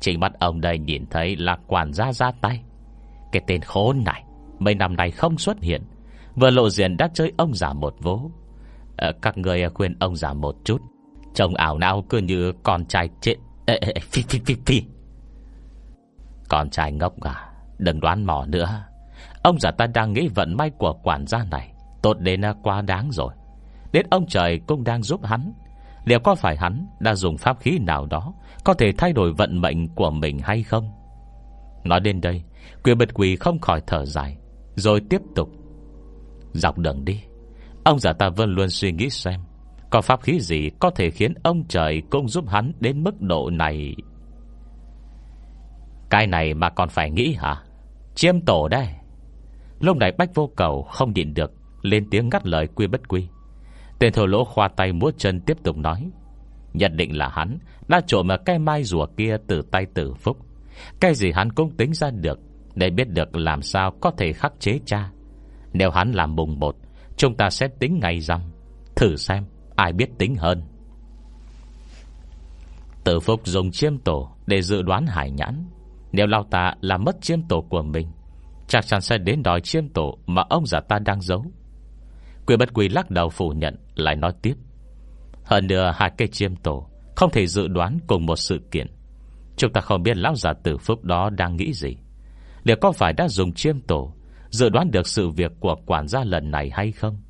Chỉ mắt ông đây nhìn thấy là quản gia ra tay. Cái tên khốn này Mấy năm nay không xuất hiện. Vừa lộ diện đã chơi ông già một vố. À, Các người ờ, khuyên ông già một chút. Trông ảo não cứ như con trai chết. Ê, ê, Phi phi phi phi. Con trai ngốc à Đừng đoán mò nữa. Ông già ta đang nghĩ vận may của quản gia này. Tốt đến ờ, quá đáng rồi. Đến ông trời cũng đang giúp hắn. Liệu có phải hắn đã dùng pháp khí nào đó Có thể thay đổi vận mệnh của mình hay không? Nói đến đây Quyền bật quỷ không khỏi thở dài, Rồi tiếp tục. Dọc đường đi, Ông già ta vẫn luôn suy nghĩ xem Có pháp khí gì có thể khiến ông trời Cũng giúp hắn đến mức độ này. Cái này mà còn phải nghĩ hả? Chiêm tổ đây. Lúc này Bách Vô Cầu không nhịn được, Lên tiếng ngắt lời quy bất quy Tên thổ lỗ khoa tay múa chân tiếp tục nói Nhận định là hắn Đã trộm ở cây mai rùa kia từ tay tử phúc. Cái gì hắn cũng tính ra được, Để biết được làm sao có thể khắc chế cha. Nếu hắn làm bùng bột, Chúng ta sẽ tính ngày rằm Thử xem, ai biết tính hơn. Tử phúc dùng chiêm tổ Để dự đoán hải nhãn. Nếu lao ta làm mất chiêm tổ của mình, Chắc chắn sẽ đến đòi chiêm tổ Mà ông già ta đang giấu. Quy bất quy lắc đầu phủ nhận, Lại nói tiếp. Hơn nữa hai cây chiêm tổ Không thể dự đoán cùng một sự kiện. Chúng ta không biết lão già tử phúc đó đang nghĩ gì. Liệu có phải đã dùng chiêm tổ Dự đoán được sự việc của quản gia lần này hay không?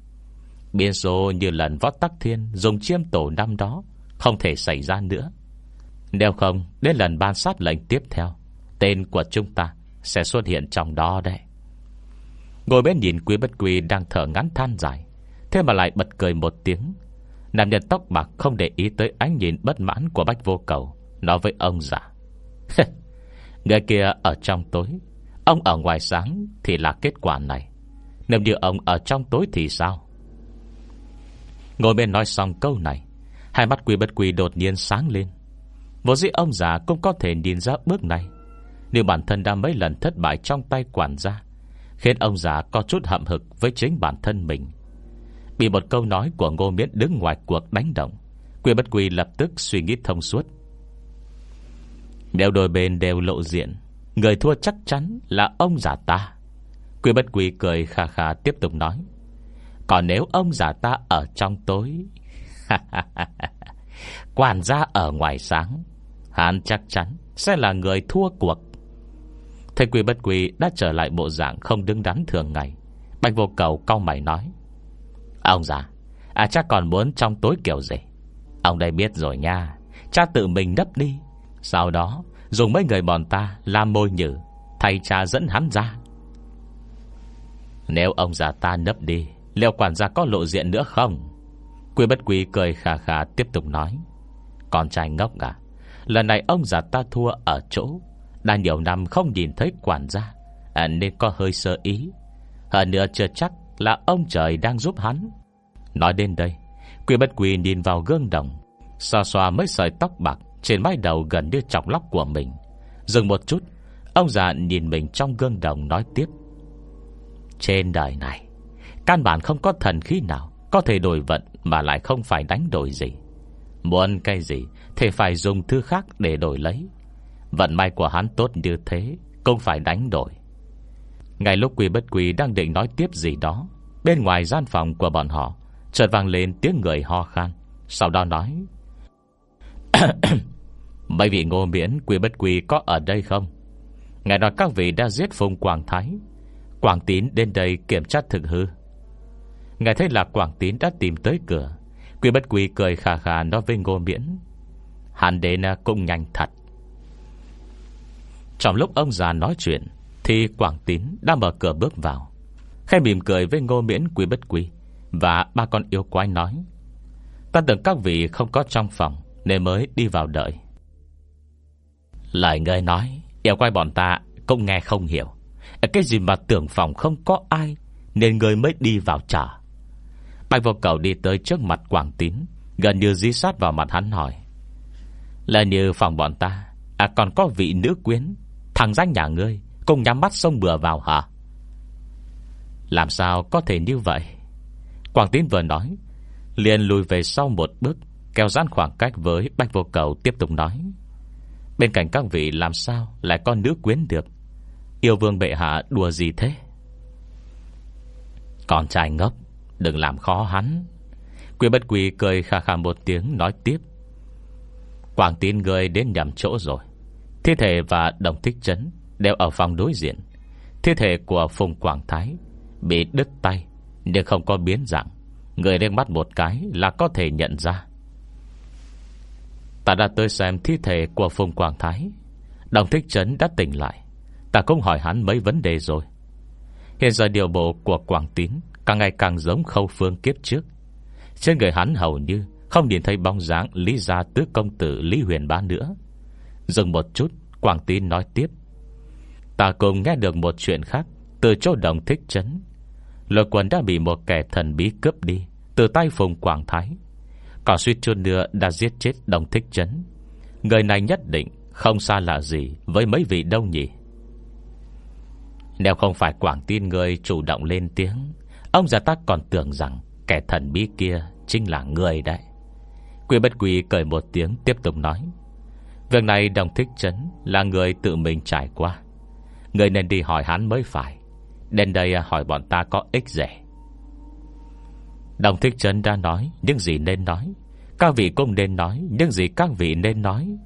Biên số như lần võ tắc thiên Dùng chiêm tổ năm đó Không thể xảy ra nữa. Nếu không, đến lần ban sát lệnh tiếp theo, Tên của chúng ta Sẽ xuất hiện trong đó đấy. Ngồi bên nhìn quý bất quý đang thở ngắn than dài. Thế mà lại bật cười một tiếng. Nam nhân tóc bạc không để ý tới ánh nhìn bất mãn của bách vô cầu, Nói với ông già. Người kia ở trong tối, Ông ở ngoài sáng Thì là kết quả này. Nếu như ông ở trong tối thì sao? Ngồi bên nói xong câu này, Hai mắt quỷ bất quỷ đột nhiên sáng lên. Vô dĩ ông già cũng có thể nhìn ra bước này Nếu bản thân đã mấy lần thất bại trong tay quản gia, Khiến ông già có chút hậm hực với chính bản thân mình. Bị một câu nói của Ngô Miễn đứng ngoài cuộc đánh động Quỷ bất quỷ lập tức suy nghĩ thông suốt. Nếu đôi bên đều lộ diện, Người thua chắc chắn là ông giả ta. Quỷ bất quỷ cười khà khà tiếp tục nói, Còn nếu ông giả ta ở trong tối? Quản gia ở ngoài sáng, Hắn chắc chắn Sẽ là người thua cuộc. Thầy quỷ bất quỷ đã trở lại bộ dạng Không đứng đắn thường ngày, Bạch vô cầu cau mày nói Ông già À chắc còn muốn trong tối kiểu gì? Ông đây biết rồi nha. Cha tự mình đắp đi. Sau đó dùng mấy người bọn ta làm môi nhử Thầy cha dẫn hắn ra. Nếu ông già ta nấp đi Liệu quản gia có lộ diện nữa không? Quy bất quý cười khà khà tiếp tục nói. Con trai ngốc à Lần này ông già ta thua ở chỗ Đã nhiều năm không nhìn thấy quản gia à, Nên có hơi sơ ý. Hơn nữa chưa chắc là ông trời đang giúp hắn. Nói đến đây, Quy bất quy nhìn vào gương đồng, Xoa xoa mấy sợi tóc bạc Trên mái đầu gần như trọng lóc của mình. Dừng một chút, Ông già nhìn mình trong gương đồng nói tiếp. Trên đời này, Căn bản không có thần khí nào Có thể đổi vận mà lại không phải đánh đổi gì. Muốn cái gì Thì phải dùng thứ khác để đổi lấy. Vận may của hắn tốt như thế Cũng phải đánh đổi. Ngay lúc quỷ bất quỷ đang định nói tiếp gì đó, Bên ngoài gian phòng của bọn họ Chợt vang lên tiếng người ho khan. Sau đó nói, Mấy vị ngô miễn, Quy bất Quy có ở đây không? Ngài nói, các vị đã giết Phùng Quảng Thái. Quảng Tín đến đây kiểm tra thực hư. Ngài thấy là Quảng Tín đã tìm tới cửa. Quy bất quy cười khà khà nói với Ngô Miễn, Hàn đến à, cũng nhanh thật. Trong lúc ông già nói chuyện, Thì Quảng Tín đã mở cửa bước vào. Khai mỉm cười với Ngô Miễn Quy bất quy. Và ba con yêu quái nói, Ta tưởng các vị không có trong phòng Nên mới đi vào đợi. Lời người nói, Yêu quái bọn ta cũng nghe không hiểu. Cái gì mà tưởng phòng không có ai Nên người mới đi vào trả Bạch vô cầu đi tới trước mặt Quảng Tín, Gần như di sát vào mặt hắn hỏi, Là như phòng bọn ta À còn có vị nữ quyến, Thằng danh nhà ngươi Cùng nhắm mắt sông bừa vào hả? Làm sao có thể như vậy? Quảng Tín vừa nói, liền lùi về sau một bước, Kéo giãn khoảng cách với Bạch vô cầu, Tiếp tục nói, Bên cạnh các vị làm sao Lại có nữ quyến được? Yêu vương bệ hạ đùa gì thế? Con trai ngốc, Đừng làm khó hắn. Quy bất quỳ cười khà khà một tiếng, nói tiếp, Quảng tín người đến nhầm chỗ rồi. Thi thể và đồng thích chấn Đều ở phòng đối diện. Thi thể của Phùng Quảng Thái Bị đứt tay nhưng không có biến dạng, Người lên mắt một cái là có thể nhận ra. Ta đã tới xem thi thể của Phùng Quảng Thái. Đồng thích chấn đã tỉnh lại. Ta cũng hỏi hắn mấy vấn đề rồi. Hiện giờ điều bộ của Quảng Tín Càng ngày càng giống khâu phương kiếp trước. Trên người hắn hầu như Không nhìn thấy bóng dáng Lý gia tứ công tử Lý Huyền Bá nữa. Dừng một chút, Quảng Tín nói tiếp. Ta cùng nghe được một chuyện khác Từ chỗ đồng thích chấn Lôi quần đã bị một kẻ thần bí cướp đi, Từ tay Phùng Quảng Thái. Còn suýt chút nữa đã giết chết đồng thích chấn. Người này nhất định Không xa lạ gì với mấy vị đâu nhỉ? Nếu không phải Quảng tin người chủ động lên tiếng, Ông già ta còn tưởng rằng Kẻ thần bí kia chính là người đấy. Quy bất quy cười một tiếng Tiếp tục nói, Việc này đồng thích chấn Là người tự mình trải qua. Người nên đi hỏi hắn mới phải. Đến đây à, hỏi bọn ta có ích rẻ Đồng thích Trấn đã nói, Những gì nên nói. Các vị cũng nên nói, Những gì các vị nên nói.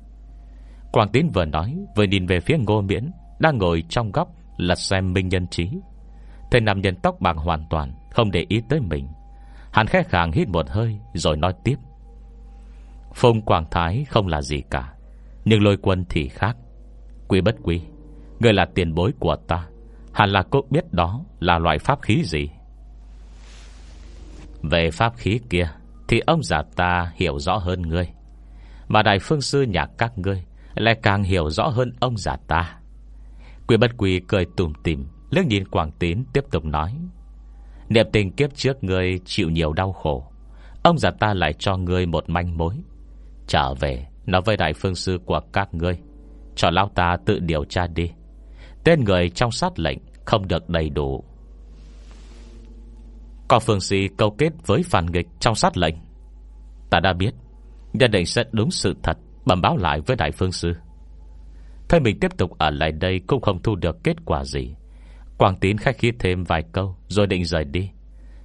Quang Tín vừa nói, Vừa nhìn về phía ngô miễn, Đang ngồi trong góc, Lật xem minh nhân trí. Thầy nằm nhân tóc bạc hoàn toàn, Không để ý tới mình. Hắn khẽ khàng hít một hơi, Rồi nói tiếp. Phong Quảng Thái không là gì cả, Nhưng lôi quân thì khác. Quý bất quý Người là tiền bối của ta. Hẳn là cô biết đó là loại pháp khí gì? Về pháp khí kia, Thì ông già ta hiểu rõ hơn ngươi. Mà đại phương sư nhà các ngươi Lại càng hiểu rõ hơn ông già ta. Quỷ bất quỷ cười tùm tìm Lước nhìn Quảng Tín tiếp tục nói, Niệm tình kiếp trước ngươi chịu nhiều đau khổ, Ông già ta lại cho ngươi một manh mối. Trở về Nói với đại phương sư của các ngươi, Cho lão ta tự điều tra đi. Tên người trong sát lệnh Không được đầy đủ. Có phương sĩ câu kết với phản nghịch Trong sát lệnh. Ta đã biết Nhận định sẽ đúng sự thật, Bẩm báo lại với đại phương sư. Thấy mình tiếp tục ở lại đây Cũng không thu được kết quả gì. Quảng tín khách khí thêm vài câu Rồi định rời đi.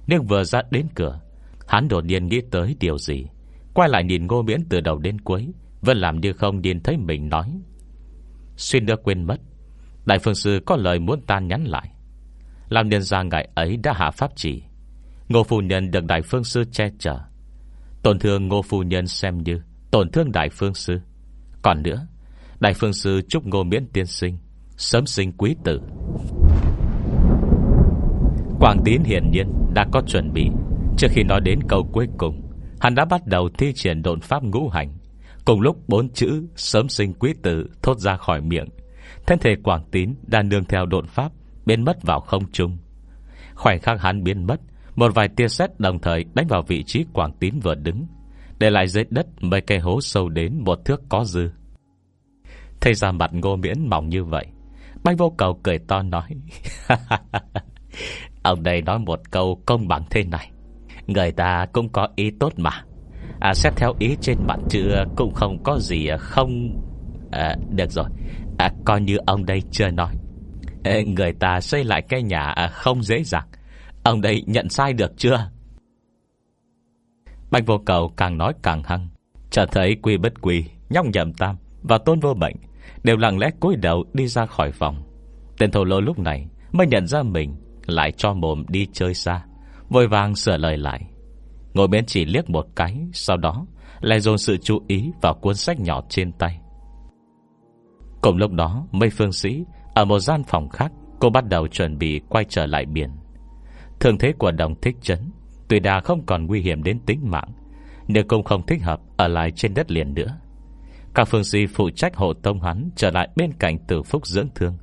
Nhưng vừa ra đến cửa, Hắn đột nhiên nghĩ tới điều gì. Quay lại nhìn ngô miễn từ đầu đến cuối, Vẫn làm như không nhìn thấy mình nói. Xuyên nữa quên mất Đại phương sư có lời muốn tan nhắn lại. Làm nên ra ngày ấy đã hạ pháp chỉ. Ngô phu nhân được đại phương sư che chở. Tổn thương ngô phu nhân xem như Tổn thương đại phương sư. Còn nữa, Đại phương sư chúc ngô miễn tiên sinh Sớm sinh quý tử. Quảng tín hiển nhiên đã có chuẩn bị. Trước khi nói đến câu cuối cùng, Hắn đã bắt đầu thi triển độn pháp ngũ hành. Cùng lúc bốn chữ Sớm sinh quý tử thốt ra khỏi miệng. Thân thể Quảng Tín đang nương theo độn pháp Biến mất vào không trung. Khoảnh khắc hắn biến mất Một vài tia sét đồng thời đánh vào vị trí Quảng Tín vừa đứng Để lại dưới đất mấy cây hố sâu đến một thước có dư. Thấy ra mặt ngô miễn mỏng như vậy Bách vô cầu cười to nói Ông đây nói một câu công bằng thế này Người ta cũng có ý tốt mà. À, Xét theo ý trên mặt chữ Cũng không có gì không à, Được rồi à, Coi như ông đây chưa nói. Ê, Người ta xây lại cái nhà à, không dễ dàng. Ông đây nhận sai được chưa? Bạch vô cầu càng nói càng hăng. Chợt thấy quy bất quy Nhong nhầm tam và tôn vô bệnh Đều lặng lẽ cúi đầu đi ra khỏi phòng. Tên thổ lô lúc này Mới nhận ra mình Lại cho mồm đi chơi xa Vội vàng sửa lời lại. Ngồi bên chỉ liếc một cái Sau đó lại dồn sự chú ý Vào cuốn sách nhỏ trên tay. Cùng lúc đó Mây phương sĩ Ở một gian phòng khác, Cô bắt đầu chuẩn bị quay trở lại biển. Thường thế của đồng thích chấn Tuy đã không còn nguy hiểm đến tính mạng, Nhưng cũng không thích hợp Ở lại trên đất liền nữa. Các phương sĩ phụ trách hộ tông hắn Trở lại bên cạnh tử phúc dưỡng thương.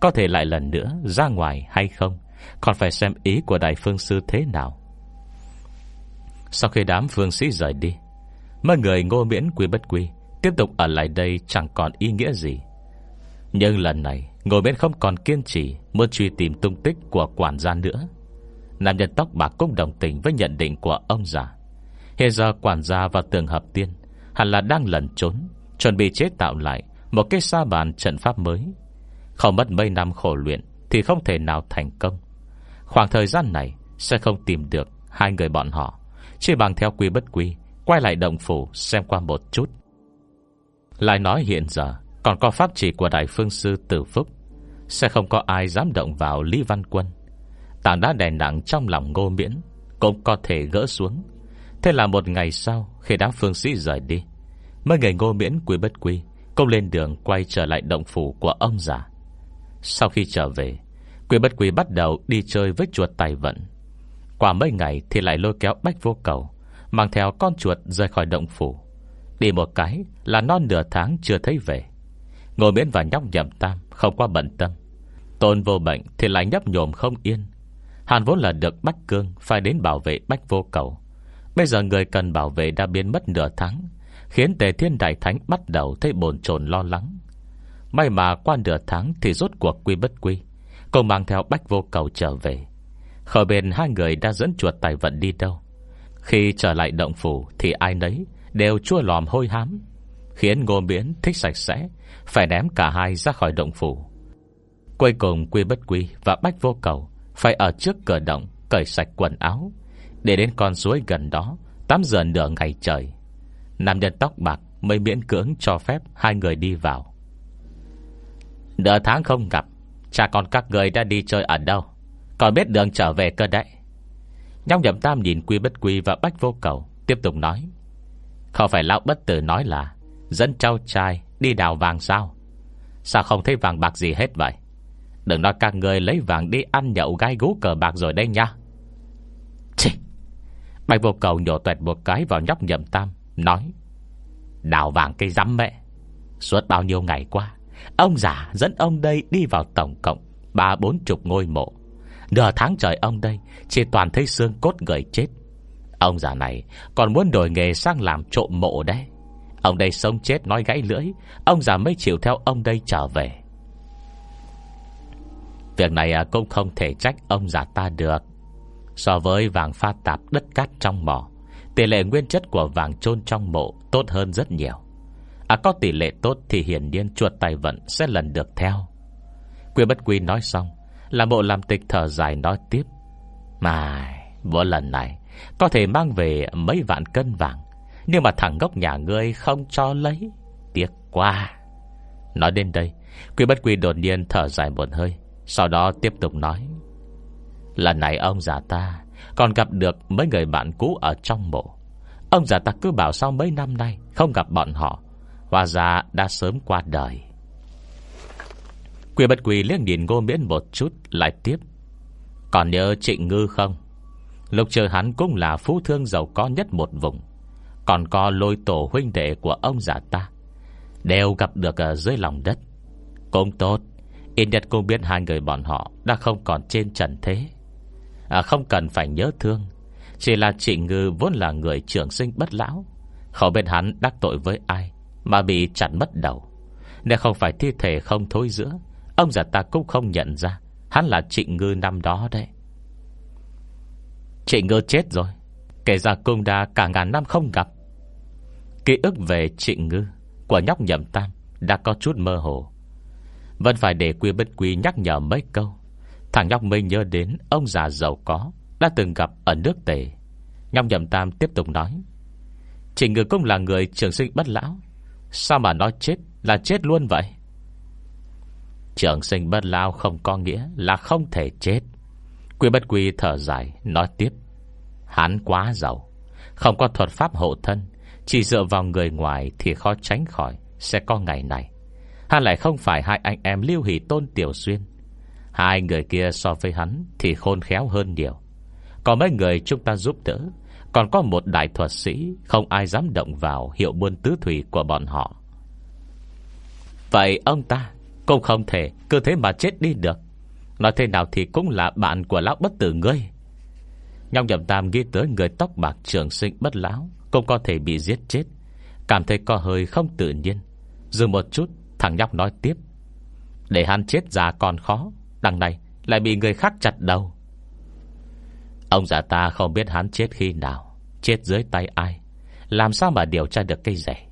Có thể lại lần nữa ra ngoài hay không, Còn phải xem ý của đại phương sư thế nào. Sau khi đám phương sĩ rời đi, Mấy người ngô miễn quy bất quy Tiếp tục ở lại đây chẳng còn ý nghĩa gì. Nhưng lần này Ngô miễn không còn kiên trì, Muốn truy tìm tung tích của quản gia nữa. Nam nhân tóc bạc cũng đồng tình Với nhận định của ông già. Hiện giờ quản gia và tường hợp tiên Hẳn là đang lẩn trốn, Chuẩn bị chế tạo lại Một cái sa bàn trận pháp mới. Không mất mấy năm khổ luyện Thì không thể nào thành công. Khoảng thời gian này Sẽ không tìm được hai người bọn họ. Chỉ bằng theo quy bất quy, Quay lại động phủ xem qua một chút. Lại nói hiện giờ còn có pháp chỉ của Đại Phương Sư Tử Phúc, Sẽ không có ai dám động vào Lý Văn Quân. Tảng đá đè nặng trong lòng ngô miễn Cũng có thể gỡ xuống. Thế là một ngày sau, Khi đám phương sĩ rời đi, Mấy người ngô miễn quý bất quy Công lên đường quay trở lại động phủ của ông già. Sau khi trở về, Quý bất quý bắt đầu đi chơi với chuột tài vận. Qua mấy ngày thì lại lôi kéo bách vô cầu, Mang theo con chuột rời khỏi động phủ. Đi một cái là non nửa tháng chưa thấy về. Ngồi miễn và nhóc nhậm tam Không qua bận tâm. Tôn vô bệnh thì lại nhấp nhồm không yên. Hàn vốn là được Bách Cương Phải đến bảo vệ Bách Vô Cầu. Bây giờ người cần bảo vệ đã biến mất nửa tháng, Khiến Tề Thiên Đại Thánh bắt đầu thấy bồn chồn lo lắng. May mà qua nửa tháng Thì rốt cuộc quy bất quy, Cô mang theo Bách Vô Cầu trở về. Khỏi bên hai người đã dẫn chuột tài vận đi đâu? Khi trở lại động phủ Thì ai nấy đều chua lòm hôi hám. Khiến ngô miễn thích sạch sẽ, Phải ném cả hai ra khỏi động phủ. Cuối cùng quy bất quy và Bách Vô Cầu Phải ở trước cửa động Cởi sạch quần áo, Để đến con suối gần đó Tắm rửa nửa ngày trời. Nam nhân tóc bạc mới miễn cưỡng cho phép Hai người đi vào. Nửa tháng không gặp, Cha con các người đã đi chơi ở đâu? Còn biết đường trở về cơ đấy. Nhóc nhậm tam nhìn quy bất quy và bách vô cầu Tiếp tục nói, Không phải lão bất tử nói là Dẫn cháu trai đi đào vàng sao? Sao không thấy vàng bạc gì hết vậy? Đừng nói các người lấy vàng đi ăn nhậu gai gú cờ bạc rồi đây nha. Chì! Bạch vô cầu nhổ tuệt một cái vào nhóc nhậm tam, Nói, Đào vàng cây rắm mẹ. Suốt bao nhiêu ngày qua, Ông già dẫn ông đây đi vào tổng cộng Ba bốn chục ngôi mộ. Nửa tháng trời ông đây, Chỉ toàn thấy xương cốt người chết. Ông già này còn muốn đổi nghề sang làm trộm mộ đấy. Ông đây sống chết nói gãy lưỡi. Ông già mới chịu theo ông đây trở về. Việc này à, cũng không thể trách ông già ta được. So với vàng pha tạp đất cát trong mỏ, Tỷ lệ nguyên chất của vàng chôn trong mộ Tốt hơn rất nhiều. À có tỷ lệ tốt thì hiển nhiên chuột tài vận Sẽ lần được theo. Quy bất quy nói xong, Là bộ làm tịch thở dài nói tiếp. Mà Mỗi lần này, Có thể mang về mấy vạn cân vàng. Nhưng mà thằng gốc nhà ngươi không cho lấy. Tiếc quá. Nói đến đây, Quy bất quy đột nhiên thở dài một hơi, Sau đó tiếp tục nói. Lần này ông già ta Còn gặp được mấy người bạn cũ ở trong mộ. Ông già ta cứ bảo sau mấy năm nay Không gặp bọn họ. Hòa ra đã sớm qua đời. Quỷ bất quỷ liếc nhìn ngô miễn một chút, Lại tiếp. Còn nhớ trịnh ngư không? Lục trời hắn cũng là phú thương giàu có nhất một vùng. Còn có lôi tổ huynh đệ của ông già ta Đều gặp được ở dưới lòng đất. Cũng tốt Ít nhất cũng biết hai người bọn họ Đã không còn trên trần thế. À, Không cần phải nhớ thương Chỉ là trịnh ngư vốn là người trưởng sinh bất lão Không biết hắn đắc tội với ai Mà bị chặt mất đầu. Nếu không phải thi thể không thối giữa Ông già ta cũng không nhận ra Hắn là trịnh ngư năm đó đấy. Trịnh ngư chết rồi Kể ra cung đã cả ngàn năm không gặp. Ký ức về trịnh ngư Của nhóc nhậm tam Đã có chút mơ hồ. Vẫn phải để quy bất quy nhắc nhở mấy câu. Thằng nhóc mới nhớ đến Ông già giàu có Đã từng gặp ở nước tề. Nhóc nhậm tam tiếp tục nói Trịnh ngư cũng là người trường sinh bất lão. Sao mà nói chết là chết luôn vậy? Trường sinh bất lao không có nghĩa là không thể chết. Quy bất quy thở dài, Nói tiếp, Hắn quá giàu, Không có thuật pháp hộ thân chỉ dựa vào người ngoài thì khó tránh khỏi Sẽ có ngày này. Hắn lại không phải hai anh em Lưu Hỷ Tôn Tiểu Xuyên. Hai người kia so với hắn Thì khôn khéo hơn nhiều. Còn mấy người chúng ta giúp đỡ, Còn có một đại thuật sĩ Không ai dám động vào hiệu buôn tứ thủy của bọn họ. Vậy ông ta Cũng không thể cứ thế mà chết đi được. Nói thế nào thì cũng là bạn của lão bất tử ngươi. Nhong nhậm tam ghi tới người tóc bạc trường sinh bất lão. Cũng có thể bị giết chết. Cảm thấy có hơi không tự nhiên. Dừng một chút, thằng nhóc nói tiếp. Để hắn chết già còn khó, Đằng này lại bị người khác chặt đầu. Ông già ta không biết hắn chết khi nào, Chết dưới tay ai. Làm sao mà điều tra được cây rẻ?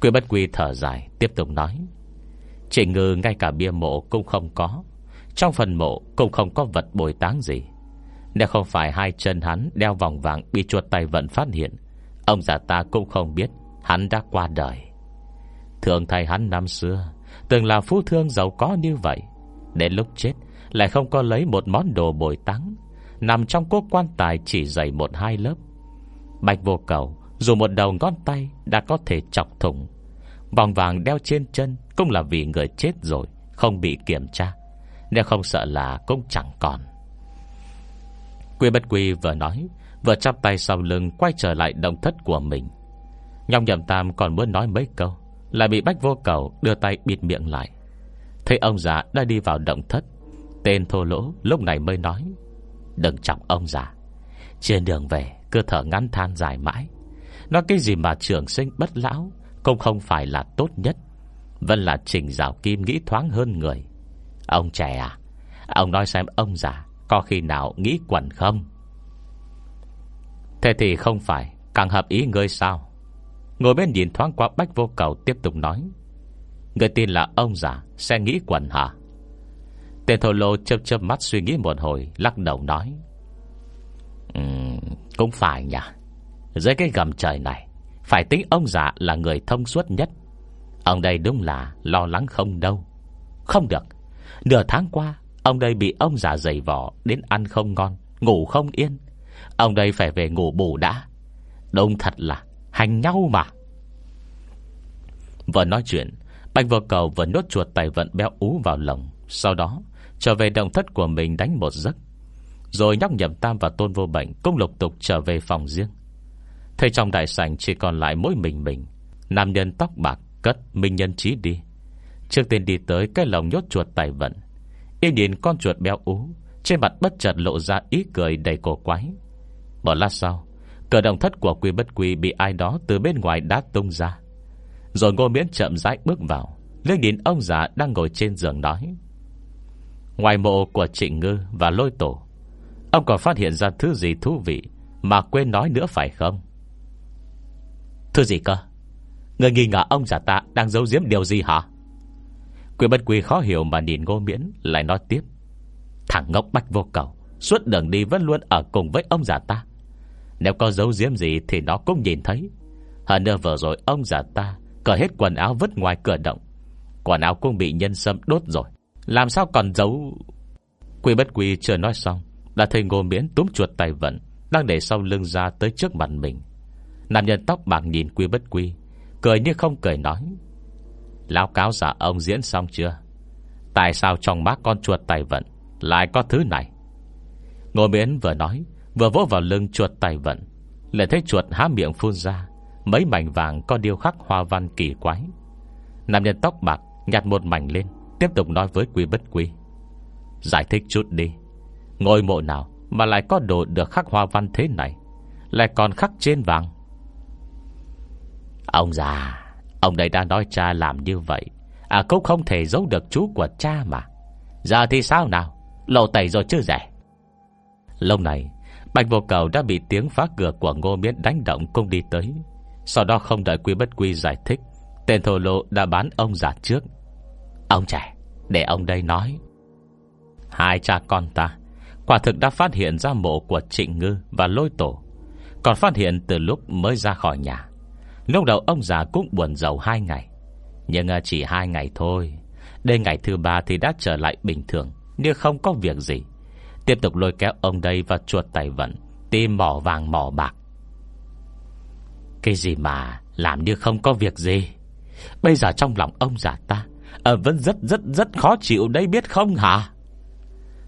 Quy bất quy thở dài, Tiếp tục nói. Chỉ ngư ngay cả bia mộ cũng không có. Trong phần mộ cũng không có vật bồi táng gì. Nếu không phải hai chân hắn Đeo vòng vàng bị chuột tay vận phát hiện Ông già ta cũng không biết Hắn đã qua đời. Thường thầy hắn năm xưa, Từng là phú thương giàu có như vậy, Đến lúc chết Lại không có lấy một món đồ bồi táng, Nằm trong cốt quan tài chỉ dày một hai lớp. Bạch vô cầu Dù một đầu ngón tay Đã có thể chọc thủng, Vòng vàng đeo trên chân Cũng là vì người chết rồi, Không bị kiểm tra, Nếu không sợ là cũng chẳng còn. Quy bất quy vừa nói Vừa chắp tay sau lưng Quay trở lại động thất của mình. Nhong nhầm tam còn muốn nói mấy câu, Lại bị bách vô cầu đưa tay bịt miệng lại. Thấy ông già đã đi vào động thất, Tên thô lỗ lúc này mới nói, Đừng chọc ông già. Trên đường về cơ thở ngắn than dài mãi. Nói cái gì mà trường sinh bất lão Cũng không phải là tốt nhất, Vẫn là trình rào kim nghĩ thoáng hơn người. Ông trẻ à Ông nói xem ông già Có khi nào nghĩ quẩn không? Thế thì không phải Càng hợp ý ngươi sao? Ngồi bên nhìn thoáng qua bách vô cầu Tiếp tục nói. Người tin là ông già sẽ nghĩ quần hả? Tên thổ lô chớp chớp mắt suy nghĩ một hồi Lắc đầu nói. Um, Cũng phải nhỉ. Dưới cái gầm trời này Phải tính ông già là người thông suốt nhất. Ông đây đúng là lo lắng không đâu. Không được. Nửa tháng qua Ông đây bị ông già dày vỏ Đến ăn không ngon Ngủ không yên. Ông đây phải về ngủ bù đã. Đông thật là hành nhau mà. Vừa nói chuyện Bạch vô cầu vừa nốt chuột tài vận béo ú vào lồng. Sau đó, trở về đồng thất của mình đánh một giấc. Rồi nhóc nhậm tam và tôn vô bệnh Cũng lục tục trở về phòng riêng. Thấy trong đại sảnh chỉ còn lại mỗi mình mình. Nam nhân tóc bạc cất, Minh nhân trí đi. Trước tiên đi tới cái lồng nhốt chuột tài vận. Yên nhìn con chuột béo ú, Trên mặt bất chợt lộ ra ý cười đầy cổ quái. Một lát sau, Cửa động thất của quy bất quy Bị ai đó từ bên ngoài đá tung ra. Rồi ngô miễn chậm rãi bước vào Lên nhìn ông già đang ngồi trên giường nói, Ngoài mộ của trịnh ngư và lôi tổ, Ông còn phát hiện ra thứ gì thú vị Mà quên nói nữa phải không? Thứ gì cơ? Người nghi ngờ ông già ta đang giấu giếm điều gì hả? Quyền bất quy khó hiểu mà nhìn ngô miễn, Lại nói tiếp, Thằng ngốc bách vô cầu, Suốt đường đi vẫn luôn ở cùng với ông già ta. Nếu có dấu diếm gì Thì nó cũng nhìn thấy. Hơn nữa vừa rồi ông già ta Cởi hết quần áo vứt ngoài cửa động. Quần áo cũng bị nhân sâm đốt rồi. Làm sao còn giấu? Quy bất quy chưa nói xong, Đã thấy ngô miễn túm chuột tay vận, Đang để sau lưng ra tới trước mặt mình. Nam nhân tóc bạc nhìn quy bất quy, Cười như không cười nói, Lão cáo giả ông diễn xong chưa? Tại sao trong mắt con chuột tài vận Lại có thứ này? Ngô miễn vừa nói Vừa vỗ vào lưng chuột tài vận. Lại thấy chuột há miệng phun ra, Mấy mảnh vàng có điêu khắc hoa văn kỳ quái. Nam nhân tóc bạc Nhặt một mảnh lên, Tiếp tục nói với quý bất quý Giải thích chút đi, Ngôi mộ nào mà lại có đồ được khắc hoa văn thế này, Lại còn khắc trên vàng? Ông già, Ông đây đã nói cha làm như vậy À cũng không thể giấu được chú của cha mà. Giờ thì sao nào? Lộ tẩy rồi chứ rẻ. Lâu này Bạch vô cầu đã bị tiếng phá cửa của ngô miễn đánh động cung đi tới. Sau đó không đợi quy bất quy giải thích, Tên thổ lộ đã bán ông già trước. Ông trẻ, Để ông đây nói. Hai cha con ta, Quả thực đã phát hiện ra mộ của trịnh ngư Và lôi tổ, Còn phát hiện từ lúc mới ra khỏi nhà. Lúc đầu ông già cũng buồn giàu hai ngày, Nhưng à, chỉ hai ngày thôi. Đến ngày thứ ba thì đã trở lại bình thường, Nhưng không có việc gì. Tiếp tục lôi kéo ông đây và chuột tài vận Tìm mỏ vàng mỏ bạc. Cái gì mà Làm như không có việc gì? Bây giờ trong lòng ông già ta à, Vẫn rất rất rất khó chịu đấy biết không hả?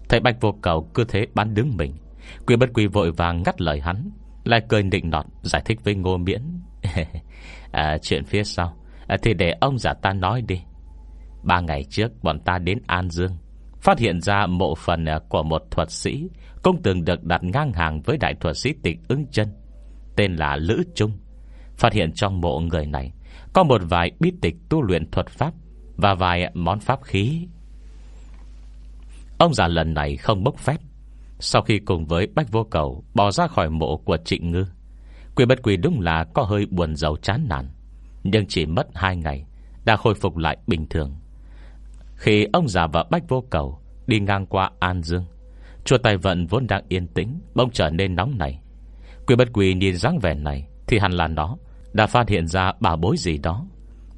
Thầy Bạch vô cầu cứ thế bán đứng mình. Quỷ bất quỷ vội vàng ngắt lời hắn Lại cười định nọt giải thích với ngô miễn. À, Chuyện phía sau à, Thì để ông giả ta nói đi. Ba ngày trước bọn ta đến An Dương. Phát hiện ra mộ phần à, của một thuật sĩ, Cũng từng được đặt ngang hàng với đại thuật sĩ tịch ứng chân, Tên là Lữ Trung. Phát hiện trong mộ người này Có một vài bí tịch tu luyện thuật pháp Và vài món pháp khí. Ông già lần này không bốc phép. Sau khi cùng với Bách Vô Cầu Bỏ ra khỏi mộ của Trịnh Ngư Quỷ bất quỷ đúng là có hơi buồn giàu chán nản, Nhưng chỉ mất hai ngày Đã khôi phục lại bình thường. Khi ông già và Bách Vô Cầu Đi ngang qua An Dương, Chùa Tài Vận vốn đang yên tĩnh, Bỗng trở nên nóng này Quỷ bất quỷ nhìn dáng vẻ này Thì hẳn là nó Đã phát hiện ra bà bối gì đó.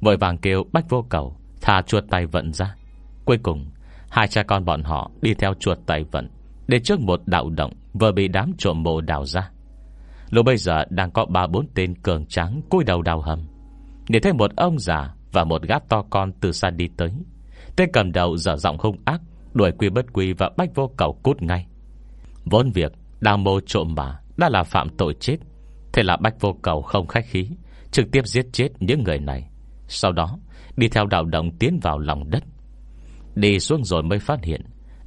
Vội vàng kêu Bách Vô Cầu Thả chuột Tài Vận ra. Cuối cùng, Hai cha con bọn họ đi theo chuột Tài Vận Đến trước một đạo động Vừa bị đám trộm mộ đào ra. Lúc bây giờ đang có ba bốn tên cường tráng cúi đầu đào hầm. Nhìn thấy một ông già Và một gác to con từ xa đi tới Tên cầm đầu dở giọng hung ác, Đuổi quy bất quy và bách vô cầu cút ngay. Vốn việc Đào mô trộm mà, Đã là phạm tội chết. Thế là bách vô cầu không khách khí, Trực tiếp giết chết những người này. Sau đó, đi theo đạo động tiến vào lòng đất. Đi xuống rồi mới phát hiện,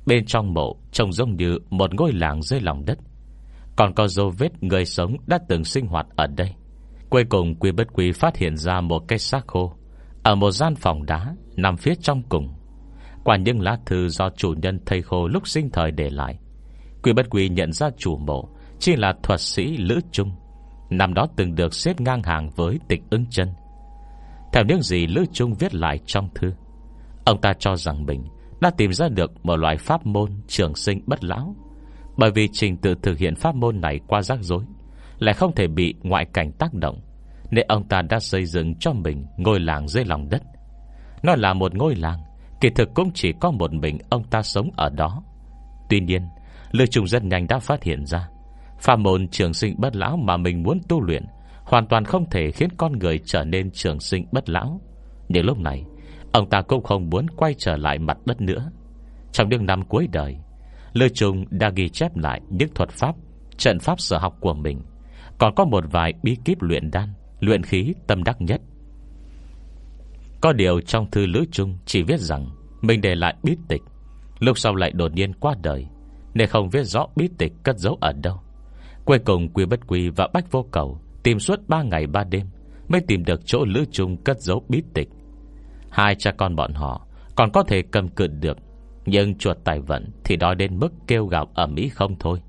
Bên trong mộ trông giống như Một ngôi làng dưới lòng đất. Còn có dấu vết người sống đã từng sinh hoạt ở đây. Cuối cùng Quy Bất Quy phát hiện ra một cái xác khô, Ở một gian phòng đá Nằm phía trong cùng. Qua những lá thư do chủ nhân thầy khô Lúc sinh thời để lại, Quy Bất Quy nhận ra chủ mộ Chỉ là thuật sĩ Lữ Trung, Năm đó từng được xếp ngang hàng với tịch ứng chân. Theo những gì Lữ Trung viết lại trong thư, Ông ta cho rằng mình Đã tìm ra được một loại pháp môn Trường sinh bất lão, bởi vì trình tự thực hiện pháp môn này qua rắc rối, Lại không thể bị ngoại cảnh tác động, Nên ông ta đã xây dựng cho mình Ngôi làng dưới lòng đất. Nó là một ngôi làng Kỳ thực cũng chỉ có một mình ông ta sống ở đó. Tuy nhiên, Lưu trùng rất nhanh đã phát hiện ra Phà môn trường sinh bất lão mà mình muốn tu luyện Hoàn toàn không thể khiến con người trở nên trường sinh bất lão. Nhưng lúc này, Ông ta cũng không muốn quay trở lại mặt đất nữa. Trong những năm cuối đời, Lưu Trung đã ghi chép lại những thuật pháp, Trận pháp sở học của mình. Còn có một vài bí kíp luyện đan, Luyện khí tâm đắc nhất. Có điều trong thư Lữ Trung Chỉ viết rằng Mình để lại bí tịch. Lúc sau lại đột nhiên qua đời, Nên không viết rõ bí tịch cất giấu ở đâu. Cuối cùng Quy Bất Quy và Bách Vô Cầu Tìm suốt 3 ngày 3 đêm Mới tìm được chỗ Lữ Trung cất giấu bí tịch. Hai cha con bọn họ Còn có thể cầm cự được, nhưng chuột tài vận Thì đói đến mức kêu gạo ở Mỹ không thôi.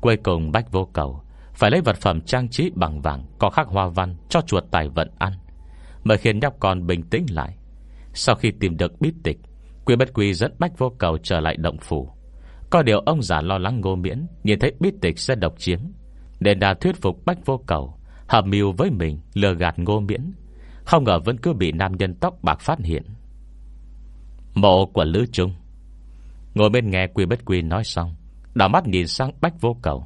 Cuối cùng Bách vô cầu Phải lấy vật phẩm trang trí bằng vàng Có khắc hoa văn cho chuột tài vận ăn. Mới khiến nhóc con bình tĩnh lại. Sau khi tìm được bí tịch, Quy bất quy dẫn Bách vô cầu trở lại động phủ. Có điều ông già lo lắng ngô miễn, Nhìn thấy bí tịch sẽ độc chiếm, Nên đã thuyết phục Bách vô cầu Hợp mưu với mình lừa gạt ngô miễn. Không ngờ vẫn cứ bị nam nhân tóc bạc phát hiện. Mộ của Lữ Trung. Ngồi bên nghe Quy Bất Quy nói xong, Đảo mắt nhìn sang Bách Vô Cầu.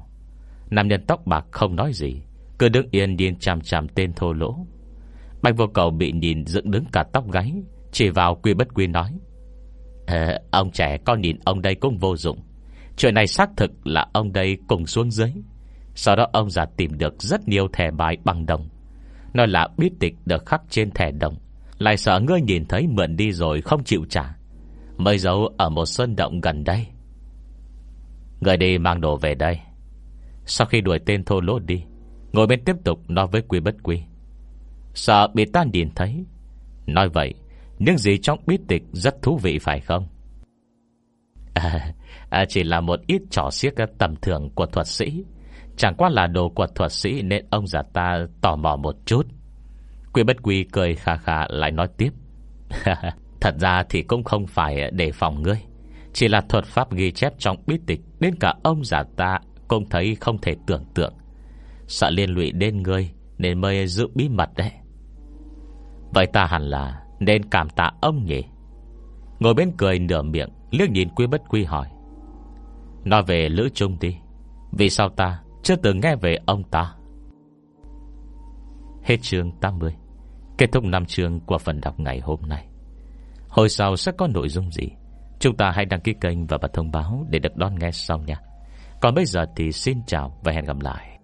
Nam nhân tóc bạc không nói gì, Cứ đứng yên nhìn chằm chằm tên thô lỗ. Bạch Vô Cầu bị nhìn dựng đứng cả tóc gáy Chỉ vào Quy Bất Quy nói à, Ông trẻ con nhìn ông đây cũng vô dụng. Chuyện này xác thực là ông đây cùng xuống dưới. Sau đó ông già tìm được rất nhiều thẻ bài bằng đồng. Nói là biết tịch được khắc trên thẻ đồng. Lại sợ ngươi nhìn thấy mượn đi rồi không chịu trả. Mới giấu ở một sơn động gần đây. Người đi mang đồ về đây. Sau khi đuổi tên thô lỗ đi Ngồi bên tiếp tục nói với quy bất quy Sợ bị ta nhìn thấy. Nói vậy Những gì trong bí tịch rất thú vị phải không? À, à, Chỉ là một ít trò xiếc tầm thường của thuật sĩ. Chẳng qua là đồ của thuật sĩ Nên ông già ta tò mò một chút. Quy bất quy cười khà khà lại nói tiếp. Thật ra thì cũng không phải để phòng ngươi. Chỉ là thuật pháp ghi chép trong bí tịch Đến cả ông già ta Cũng thấy không thể tưởng tượng. Sợ liên lụy đến ngươi Nên mới giữ bí mật đấy. Vậy ta hẳn là Nên cảm tạ ông nhỉ? Ngồi bên cười nửa miệng, Liếc nhìn quy bất quy hỏi. Nói về Lữ Trung đi, Vì sao ta chưa từng nghe về ông ta? Hết chương 80 Kết thúc năm chương của phần đọc ngày hôm nay. Hồi sau sẽ có nội dung gì? Chúng ta hãy đăng ký kênh và bật thông báo Để được đón nghe sau nha. Còn bây giờ thì xin chào và hẹn gặp lại.